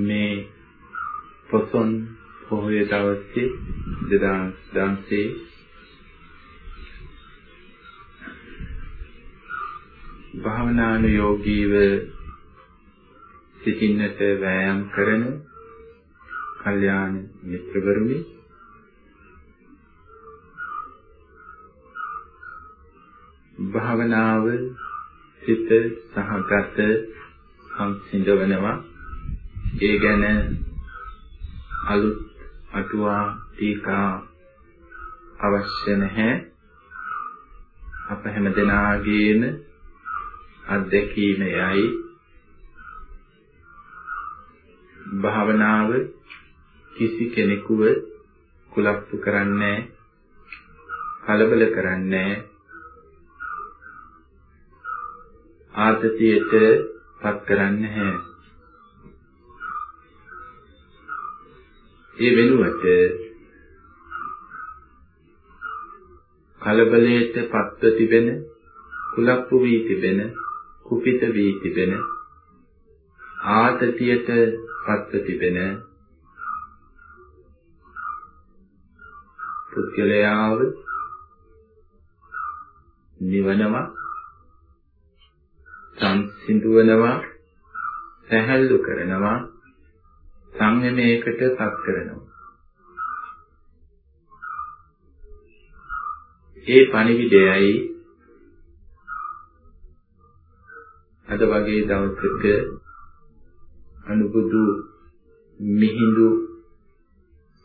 මේ පොසොන් පොහොය දවසේ 2016 භාවනානුයෝගීව සිටින්නට වෑයම් කරන කල්යාණ මිත්‍රවරුනි භාවනාව සිත සහගත සංසිඳවනවා ඒ ගැන අලුත් අටුවා ටීකා අවශ්‍ය නැහැ අප හැම දෙනාගේම අත්දැකීම යයි භාවනාව කිසි කෙනෙකුව කුලප්පු කරන්නේ කලබල කරන්නේ ආතතියට පත් කරන්නේ නැහැ. ඒ වෙනුවට කලබලයට පත්ව තිබෙන කුලප්පු වී තිබෙන කුපිත වී තිබෙන ආතතියට පත්ව තිබෙන පුද්ගලයාව නිවනවා සංසිඳුවනවා සැහැල්ලු කරනවා සංයමයකට පත් කරනවා. ඒ පණිවිඩයයි අද වගේ දවසක අනුබුදු මිහිඳු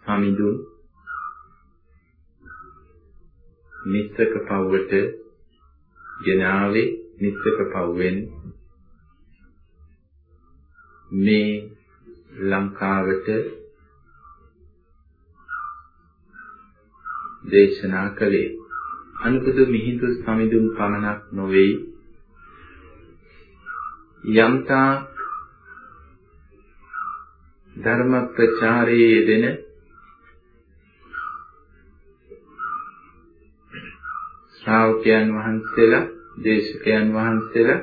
සමිඳුන් නිස්සක පව්වට ගෙනාවේ නිස්සක පව්වෙන් මේ ලංකාවට දේශනා කළේ. අනුබුදු මිහිඳු සමිඳුන් පමණක් නොවේ. යම්තා ධර්ම ප්‍රචාරයේ යෙදෙන ශ්‍රාවකයන් වහන්සේලා දේශකයන් වහන්සේලා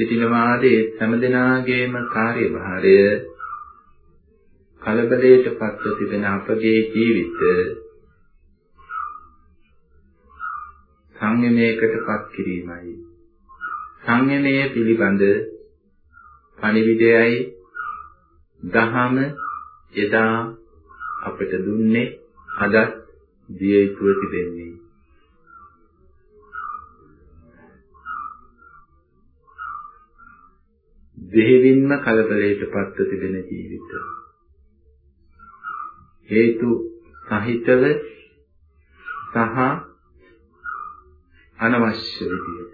සිටිනවාද ඒ හැමදෙනාගේම කාර්යභාරය කලබලයට පත්ව තිබෙන අපගේ ජීවිත සංයමයකට පත් කිරීමයි. සංයමය පිළිබඳ පණිවිඩයයි දහම එදා අපට දුන්නේ අදත් දිය යුතුව තිබෙන්නේ. දෙහිවින්ම කලබලයට පත්ව තිබෙන ජීවිත. හේතු සහිතව සහ අනවශ්‍ය විදියට.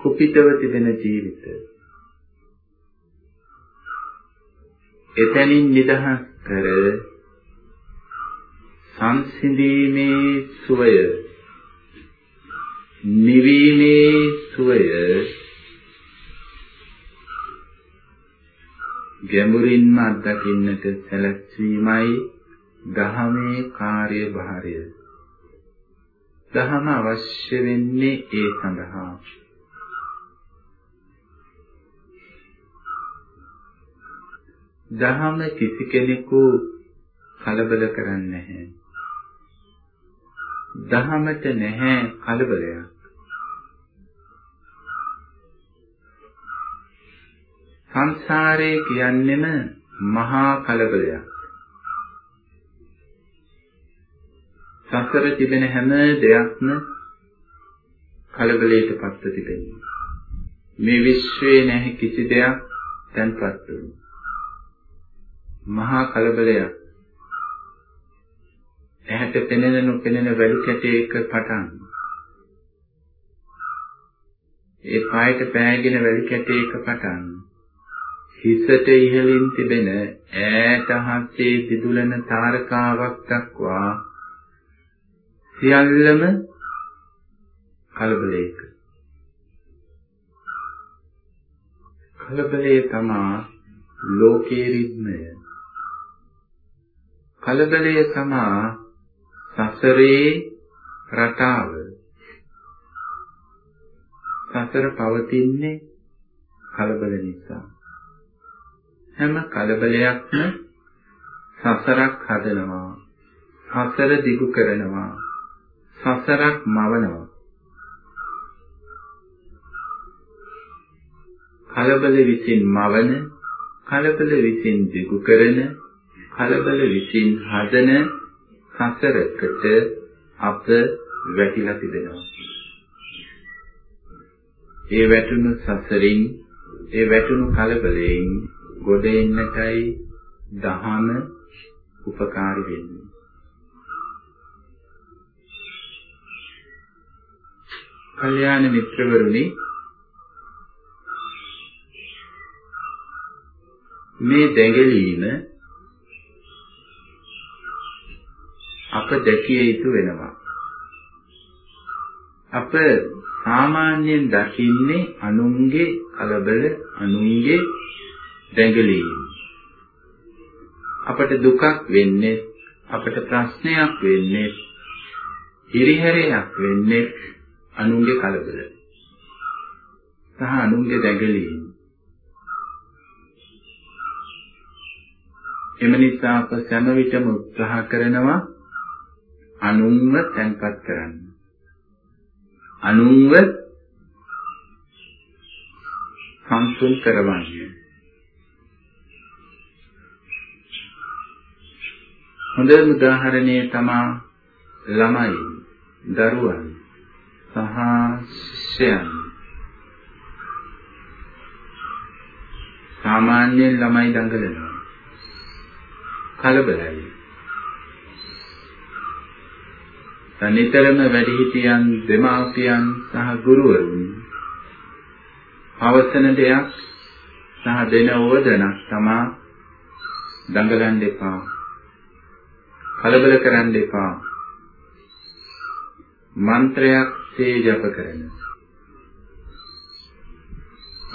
කුපිතව තිබෙන ජීවිත. එතනින් නිදහස් කර සංසිඳීමේ සුවය නිවීමේ සුවය ගැඹුරින්ම අත්දකින්නට සැලැස්වීමයි දහමේ කාර්යභාරය. දහම අවශ්‍ය වෙන්නේ ඒ සඳහා. දහම කිසි කෙනෙකු කලබල කරන්නේ නැහැ. දහමට නැහැ කලබලයක්. සංසාරය කියන්නෙම මහා කලබලයක්. සසර තිබෙන හැම දෙයක්ම කලබලයට පත්ව තිබෙනවා. මේ විශ්වයේ නැහැ කිසි දෙයක් තැන්පත් වුණු. මහා කලබලයක්. ඇහැට පෙනෙන නොපෙනෙන වැලි කැටයක පටන් ඒ පායට පෑගෙන වැලි කැටයක පටන් හිසට ඉහළින් තිබෙන ඈත හස්සේ දිදුලන තාරකාවක් දක්වා සියල්ලම කලබලයක. කලබලයේ තමා ලෝකේ රිද්මය. කලබලයේ තමා සසරේ රටාව. සසර පවතින්නේ කලබල නිසා. හැම කලබලයක්ම සසරක් හදනවා. සසර දිගු කරනවා. සසරක් මවනවා. කලබල විසින් මවන, කලබල විසින් දිගු කරන, කලබල විසින් හදන සසරකට අප වැටිලා තිබෙනවා. ඒ වැටුණු සසරින් ඒ වැටුණු කලබලයෙන් ගොඩ එන්නටයි දහම උපකාරී වෙන්නේ. කල්යාණ මිත්‍රවරුනි මේ දැඟලීම අප දැකිය යුතු වෙනවා. අප සාමාන්‍යයෙන් දකින්නේ අනුන්ගේ කලබල අනුන්ගේ දැඟලීම. අපට දුකක් වෙන්නේ අපට ප්‍රශ්නයක් වෙන්නේ හිරිහැරයක් වෙන්නේ අනුන්ගේ කලබල සහ අනුන්ගේ දැඟලීම. එම නිසා අප සෑම විටම උත්සාහ කරනවා අනුන්ව තැන්පත් කරන්න. අනුන්ව සංසුන් කරවන්නේ. හොඳම උදාහරණය තමා ළමයි, දරුවන් සහ ශිෂ්‍යයන්. සාමාන්‍යයෙන් ළමයි දඟලනවා. කලබලයි. නිතරම වැඩිහිටියන් දෙමාපියන් සහ ගුරුවරුන් අවසන දෙයක් සහ දෙන ඕදනක් තමා දඟලන්න එපා කලබල කරන්න එපා මන්ත්‍රයක් සේ ජප කරන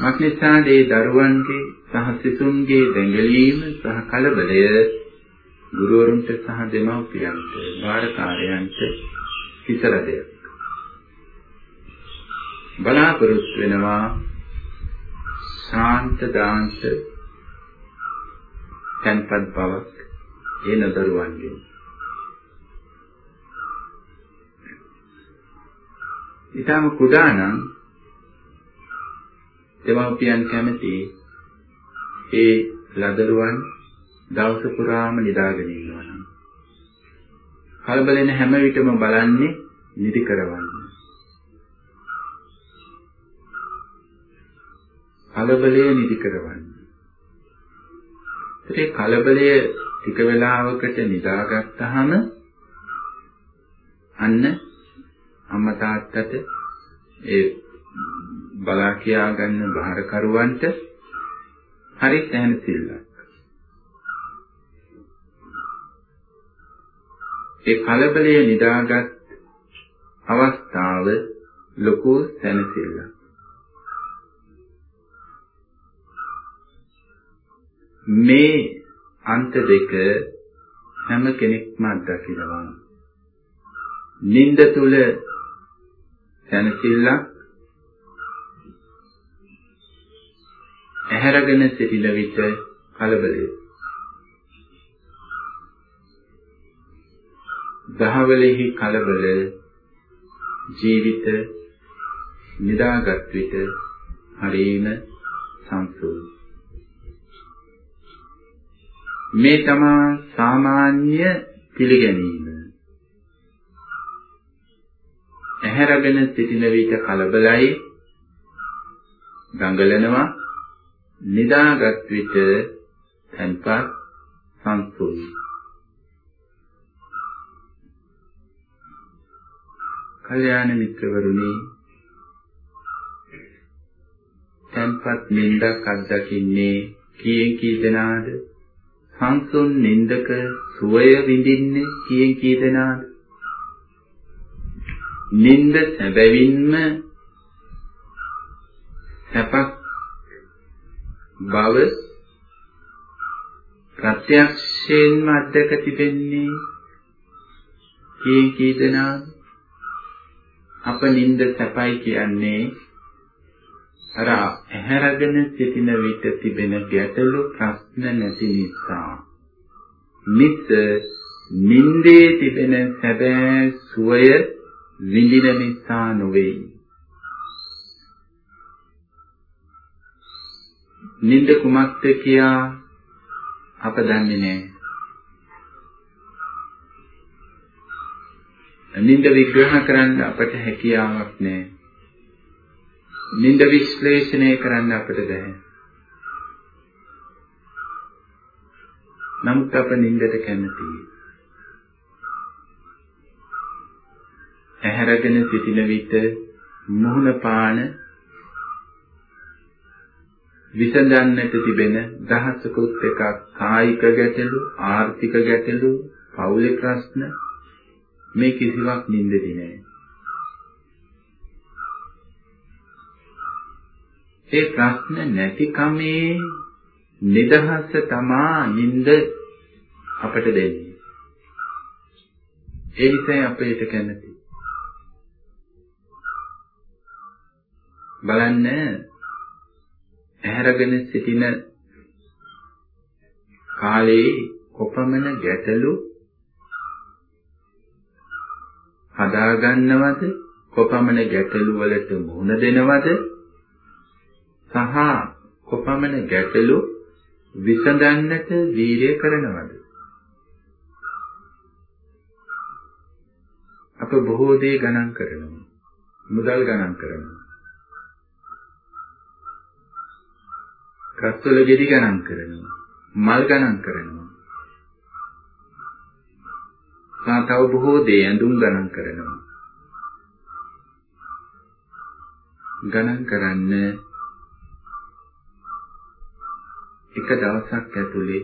මක්නිසා දේ දරුවන්ගේ සහ සිසුන්ගේ දැඟලීම සහ කලබලය ගුරුවරුන්ට සහ දෙමව්පියන්ට බාරකාරයන්ට හිතර දෙයක්. බලාපොරොත්තු වෙනවා ශාන්ත දාන්ත තන්පත් බවක් ඒ නදරුවන්ගෙන්. ඊටම කුඩා නම් දෙමව්පියන් කැමති ඒ ලදරුවන් දවස පුරාම නිදාගෙන ඉන්නවා නම් කලබලෙන හැම විටම බලන්නේ නිදි කරවන්න. කලබලය නිදි කරවන්න. ඒ කලබලය ටික වෙලාවකට නිදාගත්තාම අන්න අම්මා තාත්තට ඒ බලා කියා ගන්න බාරකරුවන්ට හරි සැනසෙල්ලක්. ඒ කලබලය නිදාගත් අවස්ථාව ලොකු සැනසෙල්ලක්. මේ අන්ත දෙක හැම කෙනෙක්ම අත්දකිනවා. නින්ද තුල සැනසෙල්ලක් ඇහැරගෙන සිටින විට කලබලය. දහවලෙහි කලබල ජීවිත නිදාගත් විට හරීම සංසුන්. මේ තමා සාමාන්‍ය පිළිගැනීම. ඇහැරගෙන සිටින විට කලබලයි. දඟලනවා නිදාගත් විට තන්පත් සංසුන්. කල්යාණ මිත්‍රවරුනි තන්පත් නින්දක් අත්දකින්නේ කීයෙන් කී දෙනාද? සංසුන් නින්දක සුවය විඳින්නේ කීයෙන් කී දෙනාද? නින්ද සැබවින්ම සැපක් බව ප්‍රත්‍යක්ෂයෙන්ම අත්දක තිබෙන්නේ කී කී දෙනා? අප නිନ୍ଦ සැපයි කියන්නේ අර ඇහැරගෙන සිටින විට තිබෙන ගැටලු ප්‍රශ්න නැති නිසා. මිස නින්දේ තිබෙන සැබෑ සුවය විඳින නිසා නොවේ. නින්ද කුමක්ද කියා අප දන්නේ නැහැ. නින්ද විග්‍රහ කරන්න අපට හැකියාවක් නැහැ. නින්ද විශ්ලේෂණය කරන්න අපට බැහැ. නමුත් අප නින්දට කැමතියි. ඇහැරගෙන සිටින විට මුහුණ පාන විසඳන්නට තිබෙන දහසකුත් එකක් කායික ගැටලු, ආර්ථික ගැටලු, පෞලික ප්‍රශ්න මේ කිසිවක් නින්දදී නෑ. ඒ ප්‍රශ්න නැති කමේ නිදහස තමා නින්ද අපට දෙන්නේ. ඒ නිසා අපේට කැමති. බලන්න ඇහැරගෙන සිටින කාලේ කොපමණ ගැටලු හදාගන්නවද? කොපමණ ගැටලු වලට මුහුණ දෙනවද? සහ කොපමණ ගැටලු විසඳන්නට වීරිය කරනවද? අප බොහෝ දේ ගණන් කරනවා. මුදල් ගණන් කරනවා. කස්වල ගෙඩි ගණන් කරනවා මල් ගණන් කරනවා. සා තව බොහෝ දේ ඇඳුම් ගණන් කරනවා. ගණන් කරන්න එක දවසක් ඇතුලේ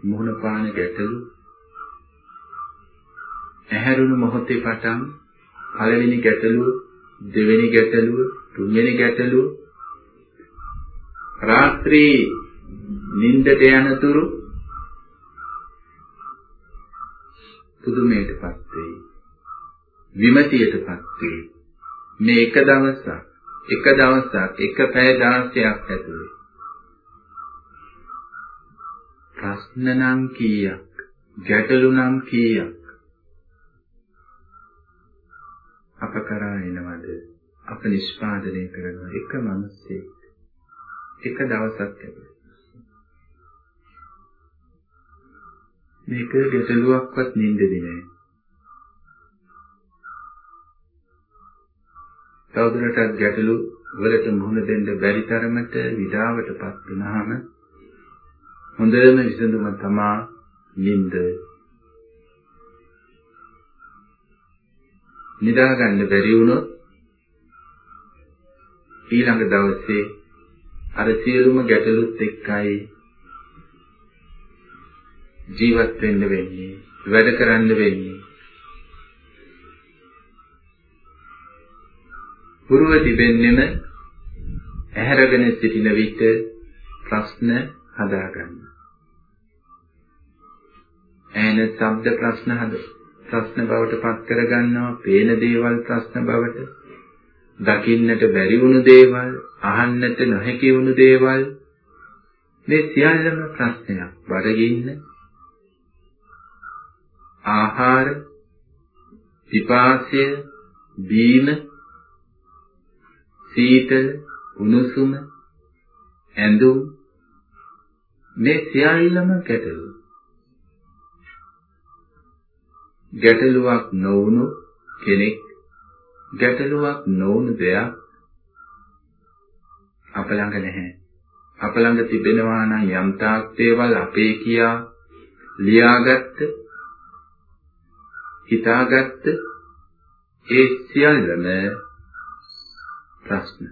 මුහුණ පාන ගැටලු ඇහැරුණු මොහොතේ පටන් පළවෙනි ගැටලුව දෙවෙනි ගැටලුව තුන්වෙනි ගැටලුව රාත්‍රී නිින්දට යනතුරු පුදුමයටපත් වෙයි. විමතියටපත් වෙයි. මේ එක දවසක් එක දවසක් එක පැය 16ක් ඇතුලේ ප්‍රශ්න නම් කීයක්? ගැටලු නම් කීයක්? අප කරා එනවද? අප නිෂ්පාදනය කරන එක මිනිස්සෙක් එක දවසක් ඇතුළේ මේක ගැටලුවක්වත් නින්දෙදි නෑ තවදුරටත් ගැටලු වලට මුහුණ දෙන්න බැරි තරමට විඩාවටපත් වුනහම හොඳම විසඳුම තමා නිින්ද. නිදා ගන්න බැරි වුණොත් ඊළඟ දවසේ අර සියලුම ගැටලුත් එක්කයි ජීවත් වෙන්න වෙන්නේ වැඩ කරන්න වෙන්නේ පුරුව තිබෙන්නෙම ඇහැරගෙන සිටින විට ප්‍රශ්න හදාගන්න. ඇහෙන ශබ්ද ප්‍රශ්න හද ප්‍රශ්න බවට පත් කරගන්නවා, පේන දේවල් ප්‍රශ්න බවට, දකින්නට බැරි වුණු දේවල්, අහන්නට නොහැකි වුණු දේවල් මේ සියල්ලම ප්‍රශ්නයක්. බඩගින්න, ආහාර, පිපාසය, බීම, සීතල, උණුසුම, ඇඳුම් මේ සියල්ලම ගැටලු. ගැටලුවක් නොවුණු කෙනෙක් ගැටලුවක් නොවුණු දෙයක් අප ළඟ නැහැ. අප ළඟ තිබෙනවා නම් යම් තාක් දේවල් අපේ කියා ලියාගත්ත හිතාගත්ත ඒ සියල්ලම ප්‍රශ්න.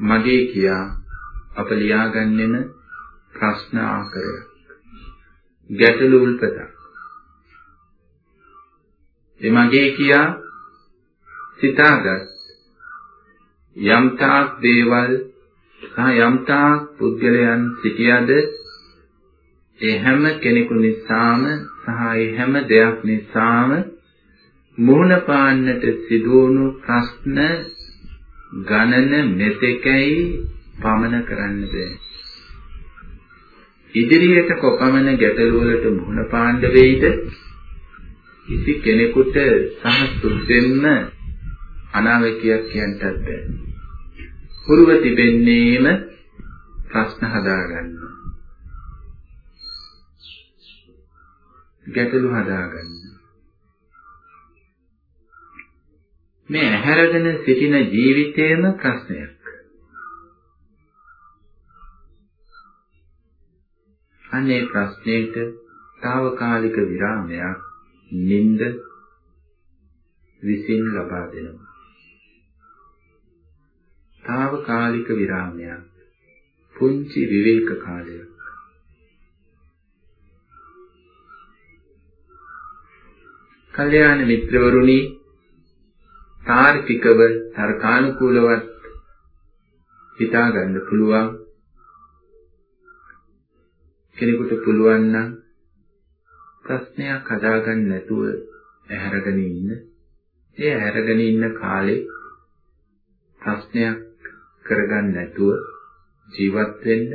මගේ කියා අප ලියාගන්නෙම ප්‍රශ්න ආකරයක්. ගැටලු උල්පතක් ඒ මගේ කියා සිතාගත් යම්තාක් දේවල් සහ යම්තාක් පුද්ගලයන් සිටියද ඒ හැම කෙනෙකු නිසාම සහ ඒ හැම දෙයක් නිසාම මුහුණ පාන්නට සිදුවුණු ප්‍රශ්න ගණන මෙතෙකයි පමන කරන්න බෑ. ඉදිරියට කොපමණ ගැටලු වලට මුහුණ පාන්න වෙයිද? කිසි කෙනෙකුට සහ සුද්ධෙන්න අනාගතයක් කියන්නත් බෑ. පුරව තිබෙන්නේම ප්‍රශ්න හදාගන්න. ගැටලු හදාගන්න. මේ ඇහැරගෙන සිටින ජීවිතයේම ප්‍රශ්නයක්. අනේ ප්‍රශ්නෙට తాවකාලික විරාමයක් නිින්ද විසින් ලබා දෙනවා. తాවකාලික විරාමයක් පුංචි විවේක කාලයක් කල්යාණ මිත්‍රවරුනි තාර්කිකව තර්කානුකූලවත් හිතා ගන්න පුළුවන් කෙනෙකුට පුළුවන් නම් ප්‍රශ්නයක් හදාගන්න නැතුව ඇහැරගෙන ඉන්න. ඒ ඇහැරගෙන ඉන්න කාලේ ප්‍රශ්නයක් කරගන්න නැතුව ජීවත් වෙන්න.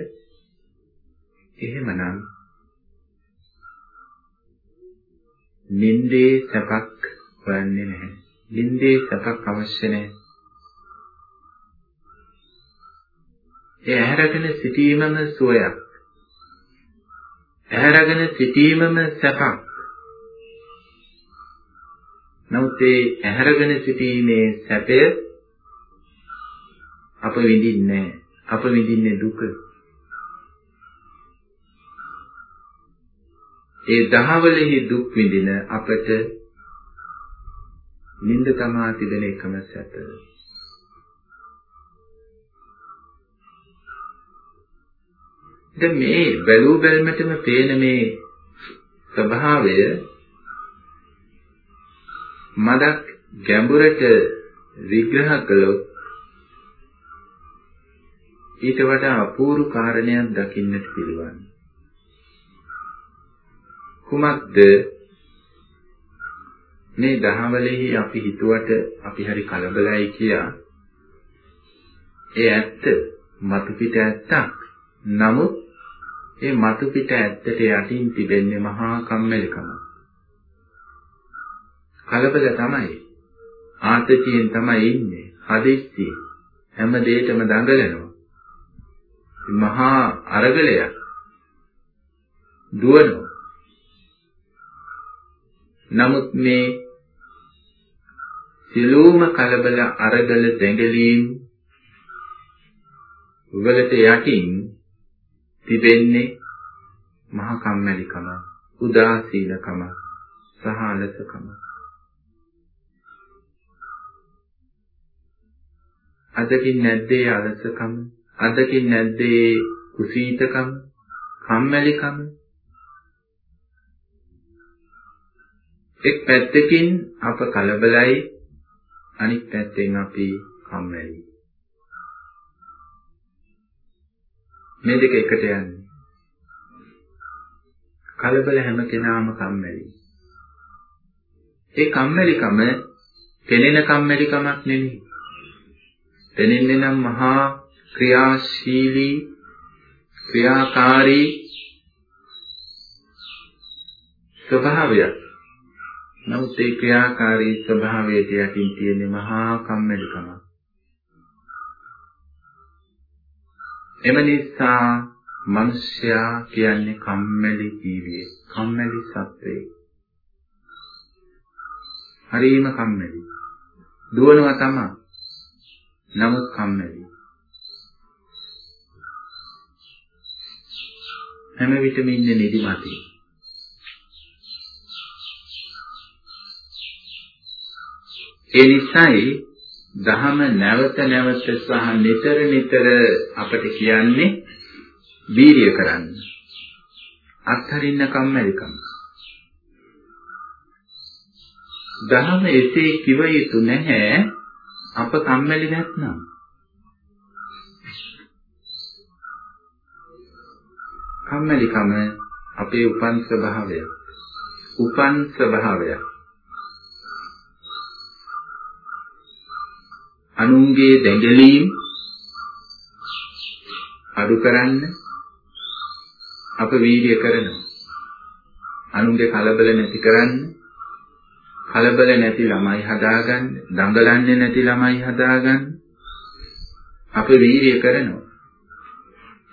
එහෙමනම් නින්දේ සැපක් හොයන්නේ නැහැ. නින්දේ සැපක් අවශ්‍ය නැහැ. ඒ ඇහැරගෙන සිටීමම සුවයක්. ඇහැරගෙන සිටීමම සැපක්. නමුත් ඒ ඇහැරගෙන සිටීමේ සැපය අප විඳින්නේ අප විඳින්නේ දුක. ඒ දහවලෙහි දුක් විඳින අපට නිନ୍ଦ තමා තිබෙන එකම සැප. දැන් මේ බැලූ බැලමටම පේන මේ ස්වභාවය මදක් ගැඹුරට විග්‍රහ කළොත් ඊට වඩා අපූර්ව කාරණයක් දකින්නට පිළිවන්. කුමක්ද මේ දහවලෙහි අපි හිතුවට අපි හරි කලබලයි කියා ඒ ඇත්ත මතු පිට ඇත්තක්. නමුත් ඒ මතු පිට ඇත්තට යටින් තිබෙන්නේ මහා කම්මැලිකම. කලබල තමයි. ආතතියෙන් තමයි ඉන්නේ. හදිස්සි හැම දෙයකම දඟලනවා. මහා අරගලයක් දුවනවා. නමුත් මේ සිලෝම කලබල අරගල දෙඟලීම් වලට යටින් තිබෙන්නේ මහ කම්මැලිකම, උදාසීනකම සහ අලසකම. අදකින් නැද්දේ අලසකම, අදකින් නැද්දේ කුසීතකම, කම්මැලිකම. එක් පැත්තකින් අප කලබලයි අනිත් පැත්තෙන් අපි කම්මැලි. මේ දෙක එකට යන්නේ. කලබල හැම කෙනාම කම්මැලි. ඒ කම්මැලිකම පෙනෙන කම්මැලිකමක් නෙමෙයි. පෙනෙන්නේ නම් මහා ක්‍රියාශීලී ක්‍රියාකාරී ස්වභාවයක්. නමුත් ඒ ක්‍රියාකාරී ස්වභාවයට යටින් තියෙන මහා කම්මැලිකමක්. එම නිසා මිනිසයා කියන්නේ කම්මැලි ජීවියෙක්, කම්මැලි සත්වෙක්. හරිම කම්මැලි. දුවනවා තමයි. නමුත් කම්මැලි. හැම විටම ඉන්නේ නිදිමතේ. ඒ නිසායි දහම නැවත නැවත සහ නිතර නිතර අපට කියන්නේ වීරිය කරන්න. අත්හරින්න කම්මැලිකම. දහම එසේ කිව යුතු නැහැ අප කම්මැලි නැත්නම්. කම්මැලිකම අපේ උපන් ස්වභාවය. උපන් ස්වභාවය. අනුන්ගේ දෙඟලීම් අඩු කරන්න අප වීර්ය කරනවා. අනුන්ගේ කලබල නැති කරන්න කලබල නැති ළමයි හදාගන්න, දඟලන්නේ නැති ළමයි හදාගන්න අප වීර්ය කරනවා.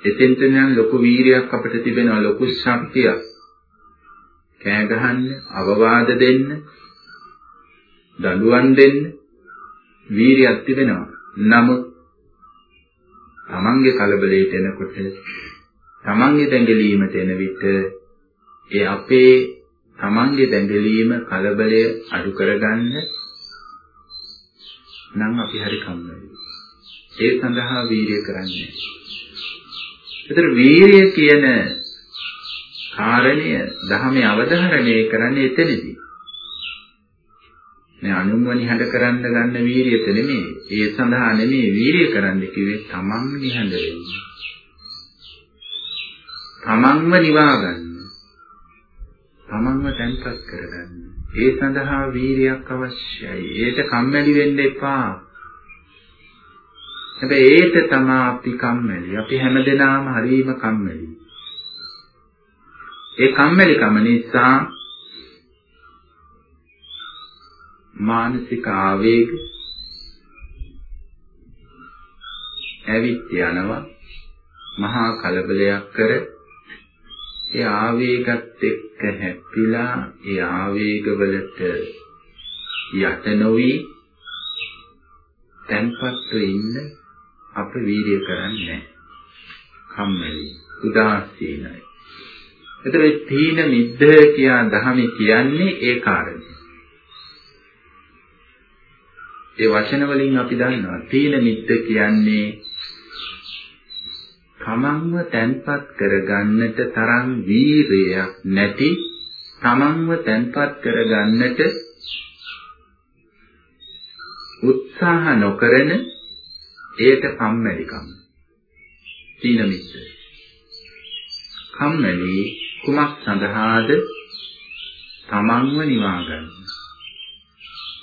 එතෙන්ට නම් ලොකු වීරියක් අපිට තිබෙනවා ලොකු ශක්තියක්. කෑ ගහන්න, අවවාද දෙන්න, දඬුවම් දෙන්න වීරියක් තිබෙනවා. නමුත් තමන්ගේ කලබලයට එනකොට තමන්ගේ දැඟලීමට එන විට ඒ අපේ තමන්ගේ දැඟලීම කලබලය අඩු කරගන්න නම් අපි හරි කම්මැලි. ඒ සඳහා වීරිය කරන්නේ. ඒතර වීරිය කියන කාරණය ධර්මයේ අවධාරණය කරන්නේ එතනදී. මේ අනුන්ව නිහඬ කරන්න ගන්න වීරියට නෙමෙයි. ඒ සඳහා නෙමෙයි වීරිය කරන්න කිව්වේ තමන් නිහඬ වෙන්න. තමන්ව නිවා ගන්න. තමන්ව තැන්පත් කරගන්න. ඒ සඳහා වීරියක් අවශ්‍යයි. ඒට කම්මැලි වෙන්න එපා. හැබැයි ඒට තමයි අපි කම්මැලි. අපි හැමදෙනාම හරීම කම්මැලි. ඒ කම්මැලිකම නිසා මානසික ආවේග ඇවිත් යනවා මහා කලබලයක් කර ඒ ආවේගත් එක්ක හැප්පිලා ඒ ආවේගවලට යට නොවි තැන්පත්ව ඉන්න අප වීර්ය කරන්නේ කම්මැලි උදාසීනයි. එතකොට තීන මිද්ද කියා දහමේ කියන්නේ ඒ කාරණේ ඒ වචන වලින් අපි දන්නවා තීන මිද්ද කියන්නේ තමන්ව තැන්පත් කරගන්නට තරම් වීරයක් නැති තමන්ව තැන්පත් කරගන්නට උත්සාහ නොකරන ඒට කම්මැලිකම තීන මිද්ද කම්මැලි කුමක් සඳහාද තමන්ව නිවා ගන්න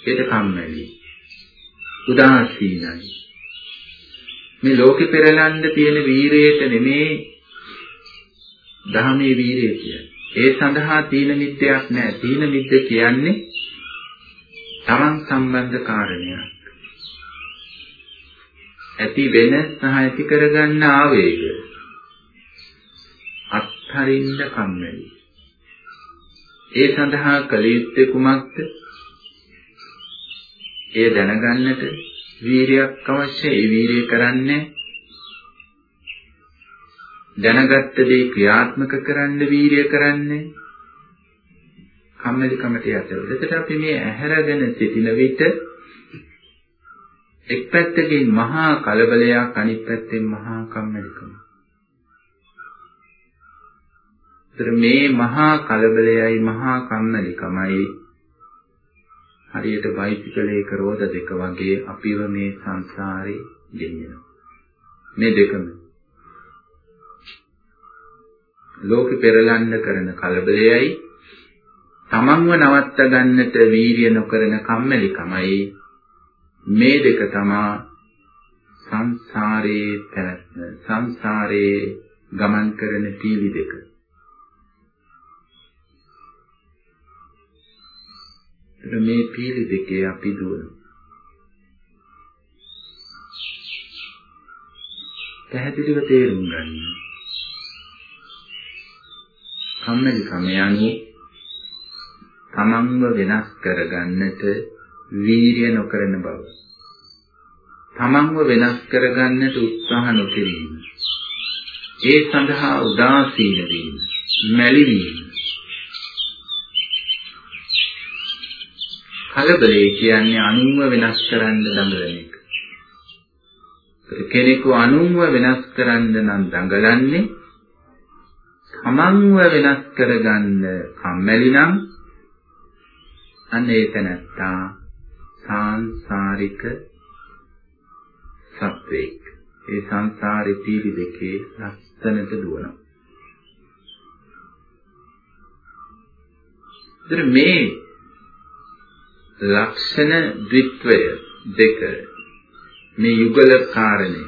ඒට කම්මැලි උදාසීනයි මේ ලෝකෙ පෙරලන්න තියෙන වීරයට නෙමේ දහමේ වීරය කියන්නේ. ඒ සඳහා තීන මිද්දයක් නැහැ. තීන මිද්ද කියන්නේ තමන් සම්බන්ධ කාරණයක්. ඇති වෙන සහ ඇති කරගන්න ආවේග. අත්හරින්න කම්මැලි. ඒ සඳහා කළ යුත්තේ කුමක්ද? ඒ දැනගන්නට වීරියක් අවශ්‍යයි. ඒ වීරිය කරන්නේ දැනගත්ත දේ ක්‍රියාත්මක කරන්න වීරිය කරන්නේ කම්මැලිකමට යටවෙලා. එතකොට අපි මේ ඇහැරගෙන සිටින විට එක් පැත්තකින් මහා කලබලයක් අනිත් පැත්තෙන් මහා කම්මැලිකම. ඒතර මේ මහා කලබලයයි මහා කම්මැලිකමයි හරියට බයිසිකලයක රෝද දෙක වගේ අපිව මේ සංසාරේ ගෙනියනවා. මේ දෙකම ලෝකෙ පෙරලන්න කරන කලබලයයි තමන්ව නවත්ත ගන්නට වීරිය නොකරන කම්මැලිකමයි මේ දෙක තමා සංසාරේ පැවැත්ම සංසාරේ ගමන් කරන පීලි දෙක මේ පීලි දෙකේ අපි දුවන. පැහැදිලිව තේරුම් ගන්න. කම්මැලිකම යන්නේ තමන්ව වෙනස් කරගන්නට වීරිය නොකරන බව. තමන්ව වෙනස් කරගන්නට උත්සාහ නොකිරීම. ඒ සඳහා උදාසීන වීම, මැලි වීම, කලබලේ කියන්නේ අනුන්ව වෙනස් කරන්න දඟලන එක. කෙනෙකු අනුන්ව වෙනස් කරන්න නම් දඟලන්නේ තමන්ව වෙනස් කරගන්න කම්මැලි නම් අන්න ඒක නැත්තා සාංශාරික සත්වේක්. ඒ සංසාරේ පීලි දෙකේ ලස්සනට දුවනවා. මේ ලක්ෂණ ද්විත්වය දෙක මේ යුගල කාරණය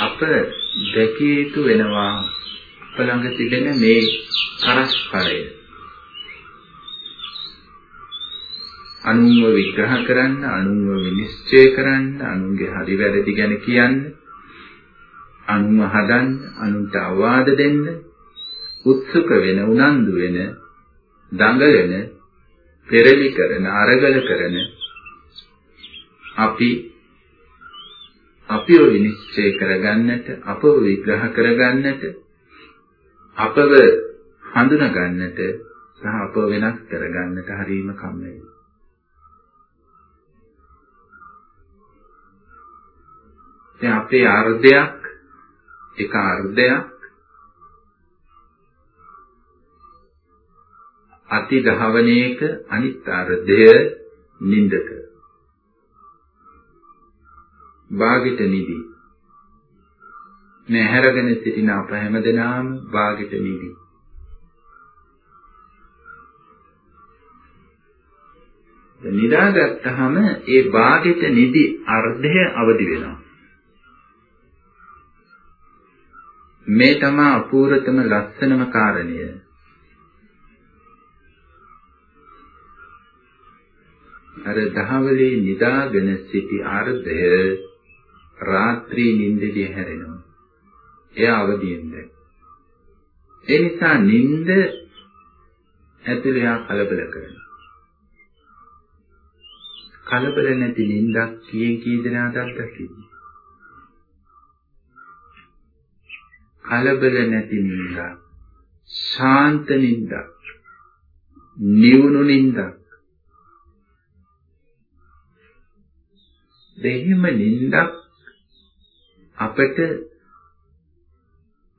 අප දැකිය යුතු වෙනවා අප ළඟ තිබෙන මේ පරස්පරය අනුන්ව විග්‍රහ කරන්න අනුන්ව විනිශ්චය කරන්න අනුන්ගේ හරි වැරදි ගැන කියන්න අනුන්ව හදන්න අනුන්ට අවවාද දෙන්න උත්සුක වෙන උනන්දු වෙන දඟලන පෙරලි කරන අරගල කරන අපි අපිව විනිශ්චය කරගන්නට අපව විග්‍රහ කරගන්නට අපව හඳුනගන්නට සහ අපව වෙනස් කරගන්නට හරීම කම්මැලි. දැන් අපේ අර්ධයක් එක අර්ධයක් අති දහවණේක අනිත් අර්ධය නින්දක. වාගිට නිදි. නැහැරගෙන සිටින අප හැමදෙනාම වාගිට නිදි. නිදාගත්තාම ඒ වාගිට නිදි අර්ධය අවදි වෙනවා. මේ තමා අපූර්වතම ලස්සනම කාරණය අර දහවලේ නිදාගෙන සිටි අර්ධය රාත්‍රී නිින්දදී හැරෙනවා. එයා අවදියෙන්ද. ඒ නිසා නිින්ද ඇතුළේ එයා කලබල කරනවා. කලබල නැති නිින්දක් කීයෙන් කී දෙනාටද දකින්නේ? කලබල නැති නිින්දක් ශාන්ත නිින්දක් නිවුණු නිින්දක් දෙහිම නිින්දක් අපට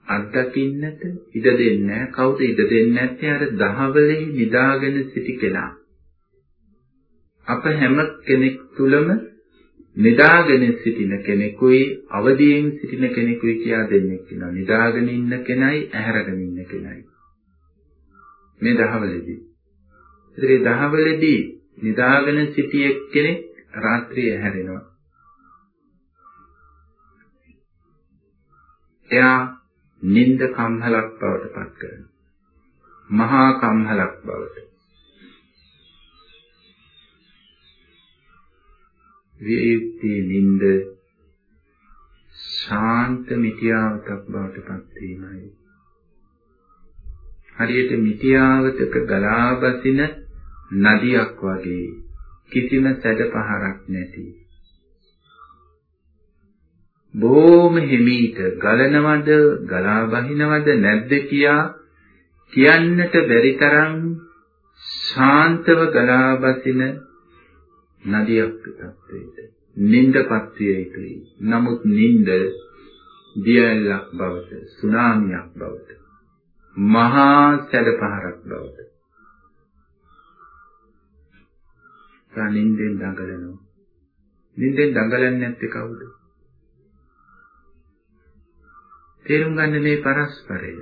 අත්දකින්නට ඉඩ දෙන්නේ කවුද ඉඩ දෙන්නේ නැත්තේ? අර දහවලේ නිදාගෙන සිටි කෙනා. අප හැම කෙනෙක් තුළම නිදාගෙන සිටින කෙනෙකුයි අවදියෙන් සිටින කෙනෙකුයි කියා දෙන්නේ කියලා නිදාගෙන ඉන්න කෙනයි ඇහැරගෙන ඉන්න කෙනයි මේ දහවලේදී ඉතින් දහවලේදී නිදාගෙන සිටිය කෙනෙක් රාත්‍රියේ ඇහැරෙනවා එයා නිନ୍ଦ කම්හලක් බවට පත් කරනවා. මහා කම්හලක් බවට. වියුක්ති නිନ୍ଦ ශාන්ත මිත්‍යාවතක් බවට පත් වීමයි. හරියට මිත්‍යාවතක ගලා බසින නදියක් වගේ කිසිම සැඩ පහරක් නැති බොහොම හිමීට ගලනවද ගලා බහිනවද නැද්ද කියා කියන්නට බැරි තරම් ශාන්තව ගලා බසින නදියක් තත්වයට නින්දපත් විය යුතුයි. නමුත් නින්ද දියැලක් බවට, සුනාමියක් බවට, මහා සැඩපහරක් බවට. තා නින්දෙන් දඟලනවා. නින්දෙන් දඟලන්නේ නැත්තේ කවුද? තේරුම් ගන්න මේ පරස්පරය.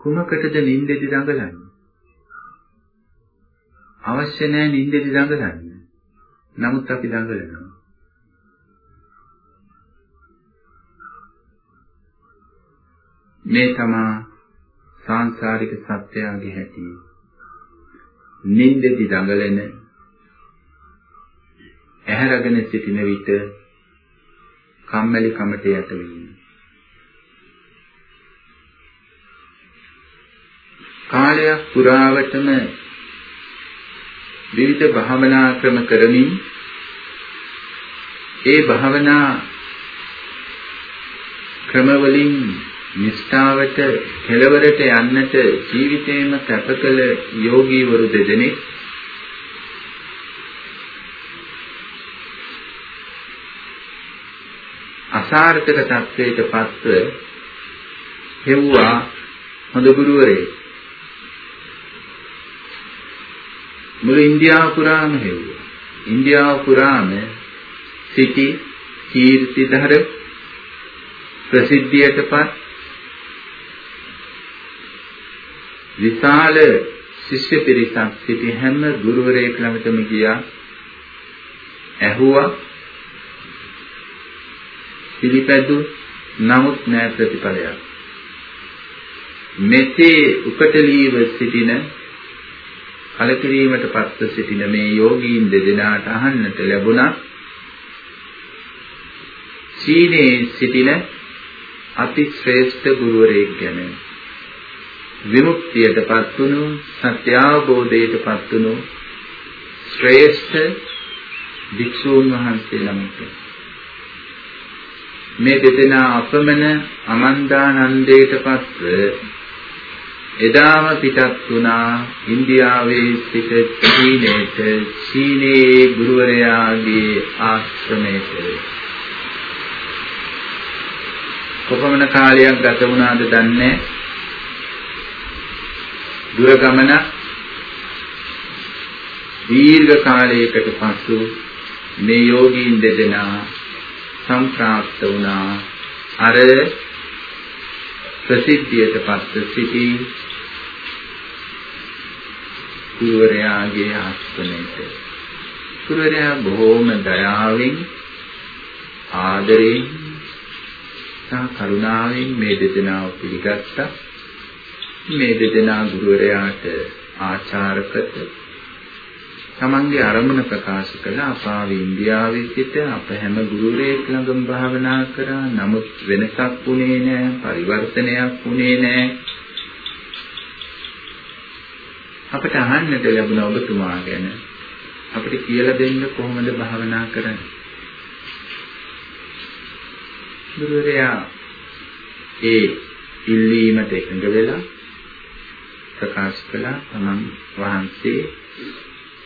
කුමකටද නින්දෙදි දඟලන්නේ? අවශ්‍ය නැහැ නින්දෙදි දඟලන්න. නමුත් අපි දඟලනවා. මේ තමා සාංශාරික සත්‍යයගේ හැටි. නින්දෙදි දඟලන ඇහැරගෙන සිටින විට කම්මැලි කමට යට වෙන්නේ. කාලයක් පුරාවටම විවිධ භාවනා ක්‍රම කරමින් ඒ භාවනා ක්‍රමවලින් නිෂ්ඨාවට කෙලවරට යන්නට ජීවිතේම කැපකල යෝගීවරු දෙදෙනෙක් අසාර්ථක තත්වයට පත්ව හෙව්වා හොඳ ගුරුවරයෙක්. මුළු ඉන්දියාව පුරාම හෙව්වා. ඉන්දියාව පුරාම සිටි කීර්තිධර ප්‍රසිද්ධියටපත් විශාල ශිෂ්‍ය පිරිසක් සිටි හැම ගුරුවරයෙක් ළඟටම ගියා. ඇහුවා. පිළිපැදු නමුත් නෑ ප්‍රතිඵලයක්. මෙසේ උපටලීව සිටින කලකිරීමට පත්ව සිටින මේ යෝගීන් දෙදෙනාට අහන්නට ලැබුණා. චීනයේ සිටින අති ශ්‍රේෂ්ඨ ගුරුවරයෙක් ගැන විමුක්තියටපත් වුණු සත්‍ය අවබෝධයටපත් වුණු ශ්‍රේෂ්ඨ භික්ෂූන් වහන්සේ ළමට මේ දෙදෙනා අපමණ අමන්දානන්දයටපත්ව එදාම පිටත් වුණා. ඉන්දියාවේ සිට චීනයට චීනයේ ගුරුවරයාගේ ආශ්‍රමයට. කොපමණ කාලයක් ගත වුණාද දන්නේ? දුර ගමන දීර්ඝ කාලයකට පසු මේ යෝගීන් දෙදෙනා සංප්‍රාප්ත වුණා. අර ප්‍රසිද්ධියට පත්ව සිටි ගුරුවරයාගේ ආශ්‍රමයට. ගුරුවරයා බොහෝම දයාවෙන් ආදරෙන් සහ කරුණාවෙන් මේ දෙදෙනාව පිළිගත්තා. මේ දෙදෙනා ගුරුවරයාට ආචාරකත තමන්ගේ අරමුණ ප්‍රකාශ කළ. අපාව ඉන්දියාවේ සිට අප හැම ගුරුවරයෙක් ළඟම භාවනා කරා. නමුත් වෙනසක් වුණේ නැහැ පරිවර්තනයක් වුණේ නැහැ අපිට අහන්නට ලැබුණ ඔබතුමා ගැන අපිට කියලා දෙන්න කොහොමද භාවනා කරන්නේ ගුරුවරයා ඒ ඉල්ලීමට එකඟ වෙලා ප්‍රකාශ කළා තමන් වහන්සේ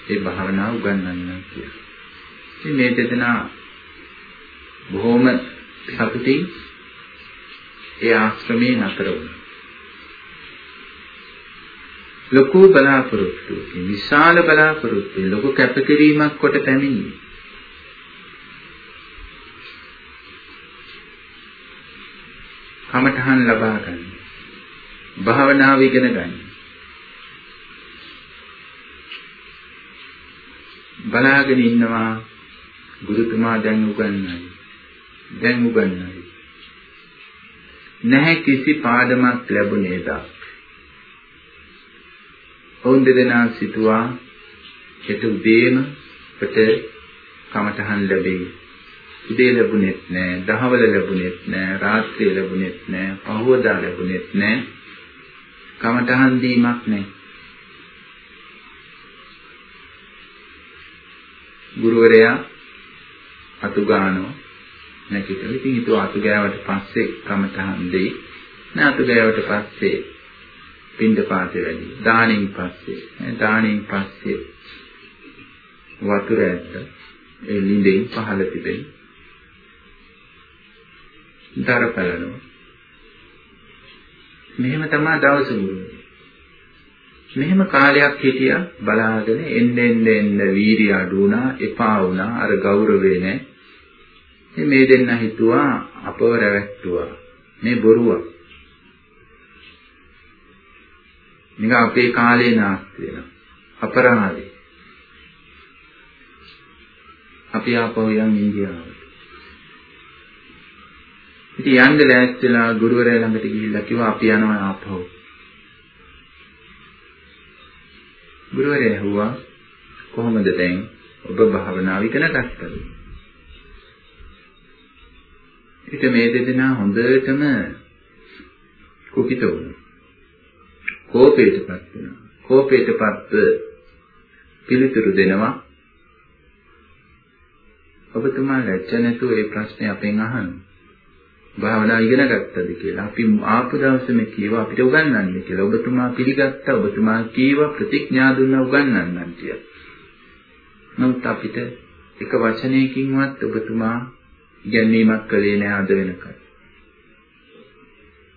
ඒ භාවනාව උගන්වන්න කියලා. ඉතින් මේ දෙදෙනා බොහොම සතුටින් ඒ ආශ්‍රමයේ නතර වුණා. ලොකු බලාපොරොත්තු විශාල බලාපොරොත්තු ලොකු කැපකිරීමක් කොට පැමිණි. කමඨහන් ලබා ගන්න. භාවනාව ඉගෙන ගන්න. බලාගෙන ඉන්නවා ගුරුතුමා දැන් උගන්වයි. දැන් උගන්වයි. නැහැ කිසි පාඩමක් ලැබුණේ දා. ඔවුන් දෙදෙනා සිතුවා හෙට උදේම කොට කමටහන් ලැබෙයි. උදේ ලැබුණෙත් නෑ, දහවල ලැබුණෙත් නෑ, රාත්‍රියේ ලැබුණෙත් නෑ, පහවදා ලැබුණෙත් නෑ. කමටහන් දීමක් නෑ. ගුරුවරයා අතු ගන්නවා නැකිටල ඉතින් ඊට අතු ගෑවට පස්සේ කමතහන් දෙයි නෑ අතු ගෑවට පස්සේ පින්ඩ පාතේ වැඩි. දාණයෙන් පස්සේ දාණයෙන් පස්සේ වතුර ඇද්ද? ඒ ලිඳෙන් පහළ තිබෙන දර පැලනවා. මෙහෙම තමයි දවස මුළුල්ලේ මෙහෙම කාලයක් හිටියා බලාගෙන එන්න එන්න එන්න වීර්ය අඩු වුණා එපා වුණා අර ගෞරවේ නැහැ. මේ දෙන්න හිතුවා අපව රැවට්ටුවා. මේ බොරුවක්. නිකන් අපේ කාලේ නාස්ති වෙනවා. අපරාධේ අපි ආපහු යන් ඉන්දියාවට. ඉතින් යන්න ලෑස්තිලා ගුරුවරයා ළඟට ගිහිල්ලා කිව්වා අපි යනවා ආපහු. ගුරුවරයා ඇහුවා කොහොමද දැන්? ඔබ භාවනාව ඉගෙන ගත්තද? ඊට මේ දෙදෙනා හොඳටම කුපිත වුණා. කෝපයටපත් වුණා. කෝපයටපත් පිළිතුරු දෙනවා. ඔබතුමා ලැජ්ජ නැතුව මේ ප්‍රශ්නේ අපෙන් අහනවා. භාවනා ඉගෙන ගත්තද කියලා. අපි ආපු දවසේම කීවා අපිට උගන්වන්න කියලා. ඔබතුමා පිළිගත්තා. ඔබතුමා කීවා ප්‍රතිඥා දුන්නා උගන්වන්නම් කියලා. නමුත් අපිට එක වචනයකින්වත් ඔබතුමා ඉගැන්වීමක් කළේ නෑ අද වෙනකල්.